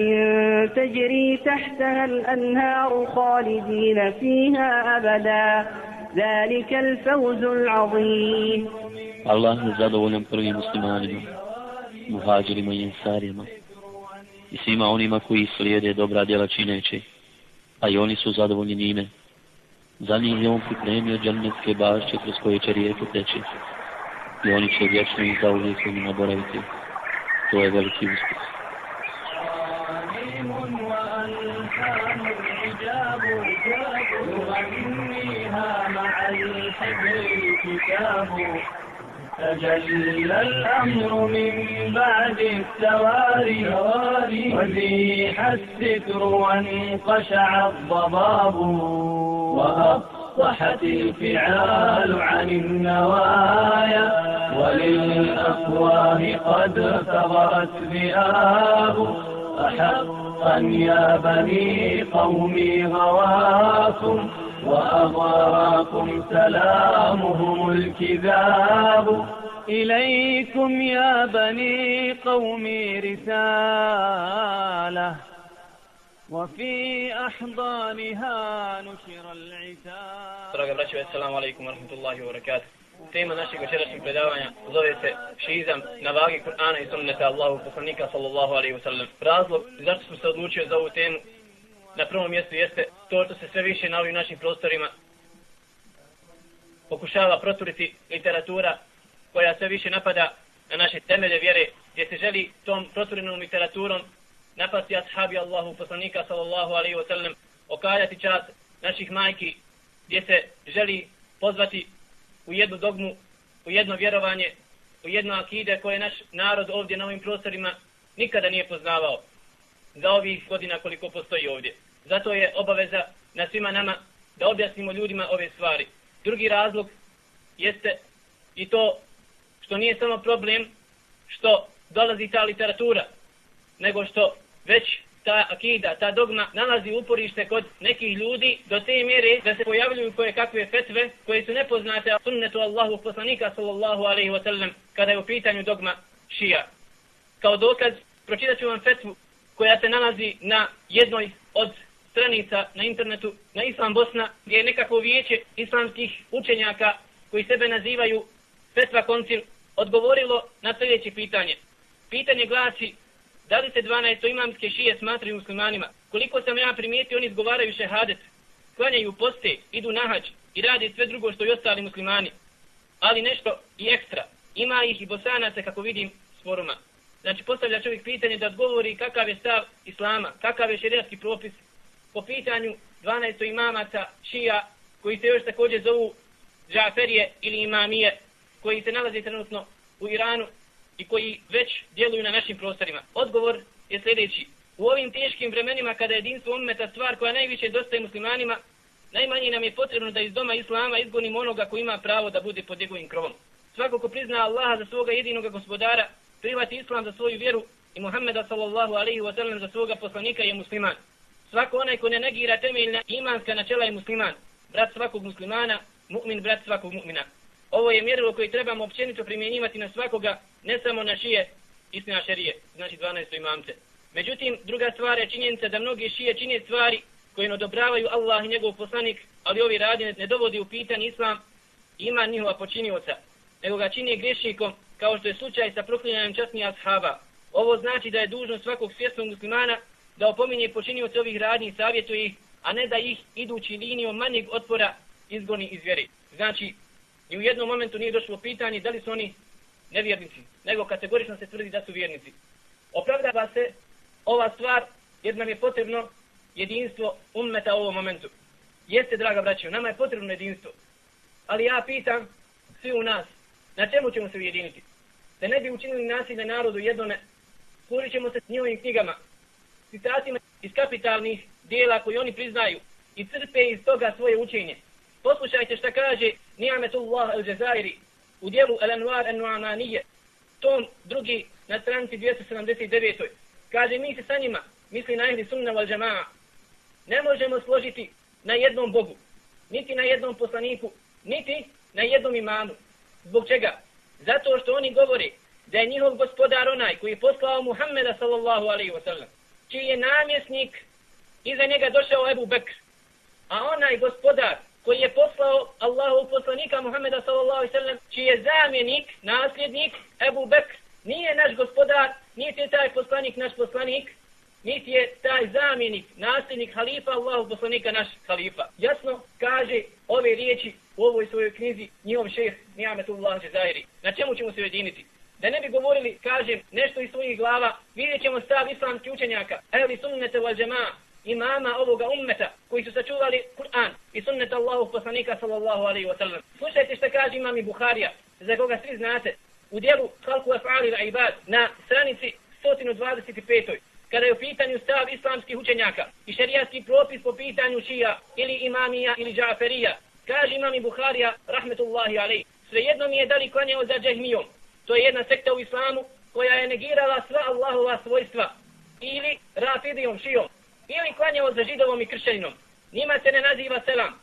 تجري تحتها الأنهار خالدين فيها أبدا ذلك الفوز العظيم الله zadovoljan prvim muslimanima muhađirima i ensarima i svima onima koji slijede dobra djela čineće, a i oni su zadovoljni njime. Za njih je on pripremio džannetske bašće kroz koje će rijeke teći I oni će vječno i za uvijek u njima boraviti. To je veliki uspjeh. تجلى الأمر من بعد التواري وزيح الستر وانقشع الضباب وأفصحت الفعال عن النوايا وللأفواه قد ثغرت ذئاب. أحقا يا بني قومي غواكم وأغراكم سلامهم الكذاب. إليكم يا بني قومي رسالة وفي أحضانها نشر العتاب Draga braćo, assalamu alaikum wa rahmatullahi wa barakatuh. Tema našeg večerašnjeg predavanja zove se šizam na vagi Kur'ana i sunneta Allahu poslanika sallallahu alaihi wa sallam. Razlog zašto smo se odlučili za ovu temu na prvom mjestu jeste to što se sve više na ovim našim prostorima pokušava proturiti literatura koja sve više napada na naše temelje vjere, gdje se želi tom proturenom literaturom napasti ashabi Allahu poslanika sallallahu alaihi wa sallam, okaljati čas naših majki, gdje se želi pozvati u jednu dogmu, u jedno vjerovanje, u jedno akide koje naš narod ovdje na ovim prostorima nikada nije poznavao za ovih godina koliko postoji ovdje. Zato je obaveza na svima nama da objasnimo ljudima ove stvari. Drugi razlog jeste i to što nije samo problem što dolazi ta literatura, nego što već ta akida, ta dogma nalazi uporište kod nekih ljudi do te mjere da se pojavljuju koje kakve fetve koje su nepoznate a sunnetu Allahu poslanika sallallahu alaihi wa sallam kada je u pitanju dogma šija. Kao dokaz pročitat ću vam fetvu koja se nalazi na jednoj od stranica na internetu na Islam Bosna gdje je nekako vijeće islamskih učenjaka koji sebe nazivaju Fetva Koncil odgovorilo na sljedeće pitanje. Pitanje glasi da li se 12 imamske šije smatraju muslimanima? Koliko sam ja primijetio oni izgovaraju šehadet, klanjaju poste, idu na hađ i radi sve drugo što i ostali muslimani. Ali nešto i ekstra. Ima ih i bosanaca kako vidim s foruma. Znači postavlja čovjek pitanje da odgovori kakav je stav islama, kakav je šerijatski propis po pitanju 12 imamaca šija koji se još također zovu Džaferije ili imamije koji se nalaze trenutno u Iranu i koji već djeluju na našim prostorima. Odgovor je sljedeći. U ovim teškim vremenima kada je jedinstvo ummeta stvar koja najviše dostaje muslimanima, najmanje nam je potrebno da iz doma Islama izgonimo onoga koji ima pravo da bude pod njegovim krovom. Svako ko prizna Allaha za svoga jedinog gospodara, prihvati Islam za svoju vjeru i Muhammeda sallallahu alaihi wa sallam za svoga poslanika je musliman. Svako onaj ko ne negira temeljna imanska načela je musliman. Brat svakog muslimana, mu'min brat svakog mu'mina. Ovo je mjerilo koje trebamo općenito primjenjivati na svakoga, ne samo na šije istina šerije, znači 12. imamce. Međutim, druga stvar je činjenica da mnogi šije čine stvari koje odobravaju Allah i njegov poslanik, ali ovi radi ne dovodi u pitan islam ima njihova počinioca, nego ga čini grešnikom, kao što je slučaj sa proklinjanjem časnija ashaba. Ovo znači da je dužno svakog svjesnog muslimana da opominje počinioce ovih radnji i savjetuje ih, a ne da ih idući linijom manjeg otpora izgoni iz vjere. Znači, ni u jednom momentu nije došlo pitanje da li su oni nevjernici, nego kategorično se tvrdi da su vjernici. Opravdava se ova stvar jer nam je potrebno jedinstvo ummeta u ovom momentu. Jeste, draga braćo, nama je potrebno jedinstvo. Ali ja pitam svi u nas, na čemu ćemo se ujediniti? Da ne bi učinili nasilje narodu jednome, služit ćemo se s njihovim knjigama, citatima iz kapitalnih dijela koji oni priznaju i crpe iz toga svoje učenje. Poslušajte šta kaže Ni'ametullah al-Jazairi u dijelu Al-Anwar al-Nu'amanije, tom drugi na stranici 279. Kaže mi se sa njima, misli na ehli sunna wal jama'a, ne možemo složiti na jednom Bogu, niti na jednom poslaniku, niti na jednom imamu. Zbog čega? Zato što oni govore da je njihov gospodar onaj koji je poslao Muhammeda sallallahu alaihi wa sallam, čiji je namjesnik iza njega došao Ebu Bekr. A onaj gospodar koji je poslao Allahu poslanika Muhammeda sallallahu alaihi sallam, čiji je zamjenik, nasljednik Ebu Bekr, nije naš gospodar, niti je taj poslanik naš poslanik, niti je taj zamjenik, nasljednik halifa Allahu poslanika naš halifa. Jasno kaže ove riječi u ovoj svojoj knjizi njihov šejh Nijametullah Žezairi. Na čemu ćemo se ujediniti? Da ne bi govorili, kažem, nešto iz svojih glava, vidjet ćemo stav islamskih učenjaka, ehli sunnete wal džema'a, imama ovoga ummeta, koji su sačuvali Kur'an i sunnet Allahu poslanika sallallahu alaihi wa sallam. Slušajte što kaže imam i Buharija, za koga svi znate, u dijelu Halku Afali na Ibad, na stranici 125. Kada je u pitanju stav islamskih učenjaka i šerijatski propis po pitanju šija ili imamija ili džaferija, kaže imam i Buharija, rahmetullahi alej, svejedno mi je da li klanjao za džehmijom. To je jedna sekta u islamu koja je negirala sva Allahova svojstva ili rafidijom, šijom, ili klanjao za židovom i kršćaninom. Njima se ne naziva selam,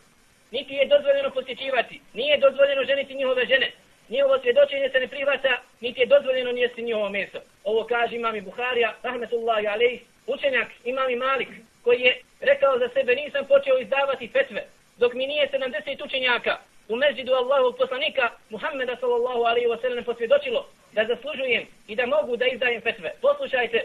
niti je dozvoljeno posjećivati, nije dozvoljeno ženiti njihove žene, njihovo svjedočenje se ne prihvata, niti je dozvoljeno njesti njihovo meso. Ovo kaže imam i Buharija, rahmetullahi alaih, učenjak imam i Malik, koji je rekao za sebe nisam počeo izdavati fetve, dok mi nije 70 učenjaka u mezidu Allahu poslanika Muhammeda sallallahu alaihi wa sallam posvjedočilo da zaslužujem i da mogu da izdajem fetve. Poslušajte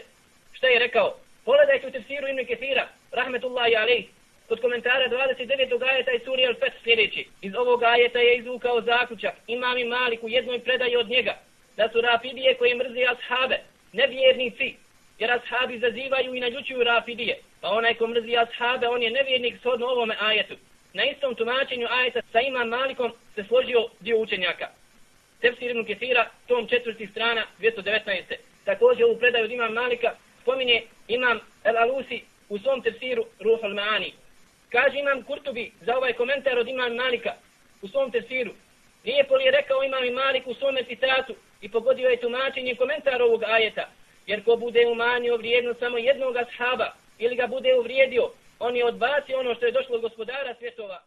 što je rekao. Pogledajte u tefsiru Ibn Kethira, rahmetullahi alaih, kod komentara 29. ajeta i suri Al-Fat sljedeći. Iz ovog ajeta je izvukao zaključak. Imam i Malik u jednoj predaji od njega. Da su rafidije koje mrzi ashabe. Nevjernici. Jer ashabi zazivaju i naljučuju rafidije. Pa onaj ko mrzi ashabe, on je nevjernik shodno ovome ajetu. Na istom tumačenju ajeta sa imam Malikom se složio dio učenjaka. Tefsir ibn Kesira, tom četvrti strana, 219. Također ovu predaju od imam Malika spominje imam El Alusi u svom tefsiru Ruh al-Maani. Kaže imam Kurtubi za ovaj komentar od imam Malika u svom tefsiru. Lijepo li je rekao imam i Malik u svom citatu i pogodio je tumačenje komentar ovog ajeta. Jer ko bude umanio vrijednost samo jednog ashaba ili ga bude uvrijedio, on je odbacio ono što je došlo od gospodara svjetova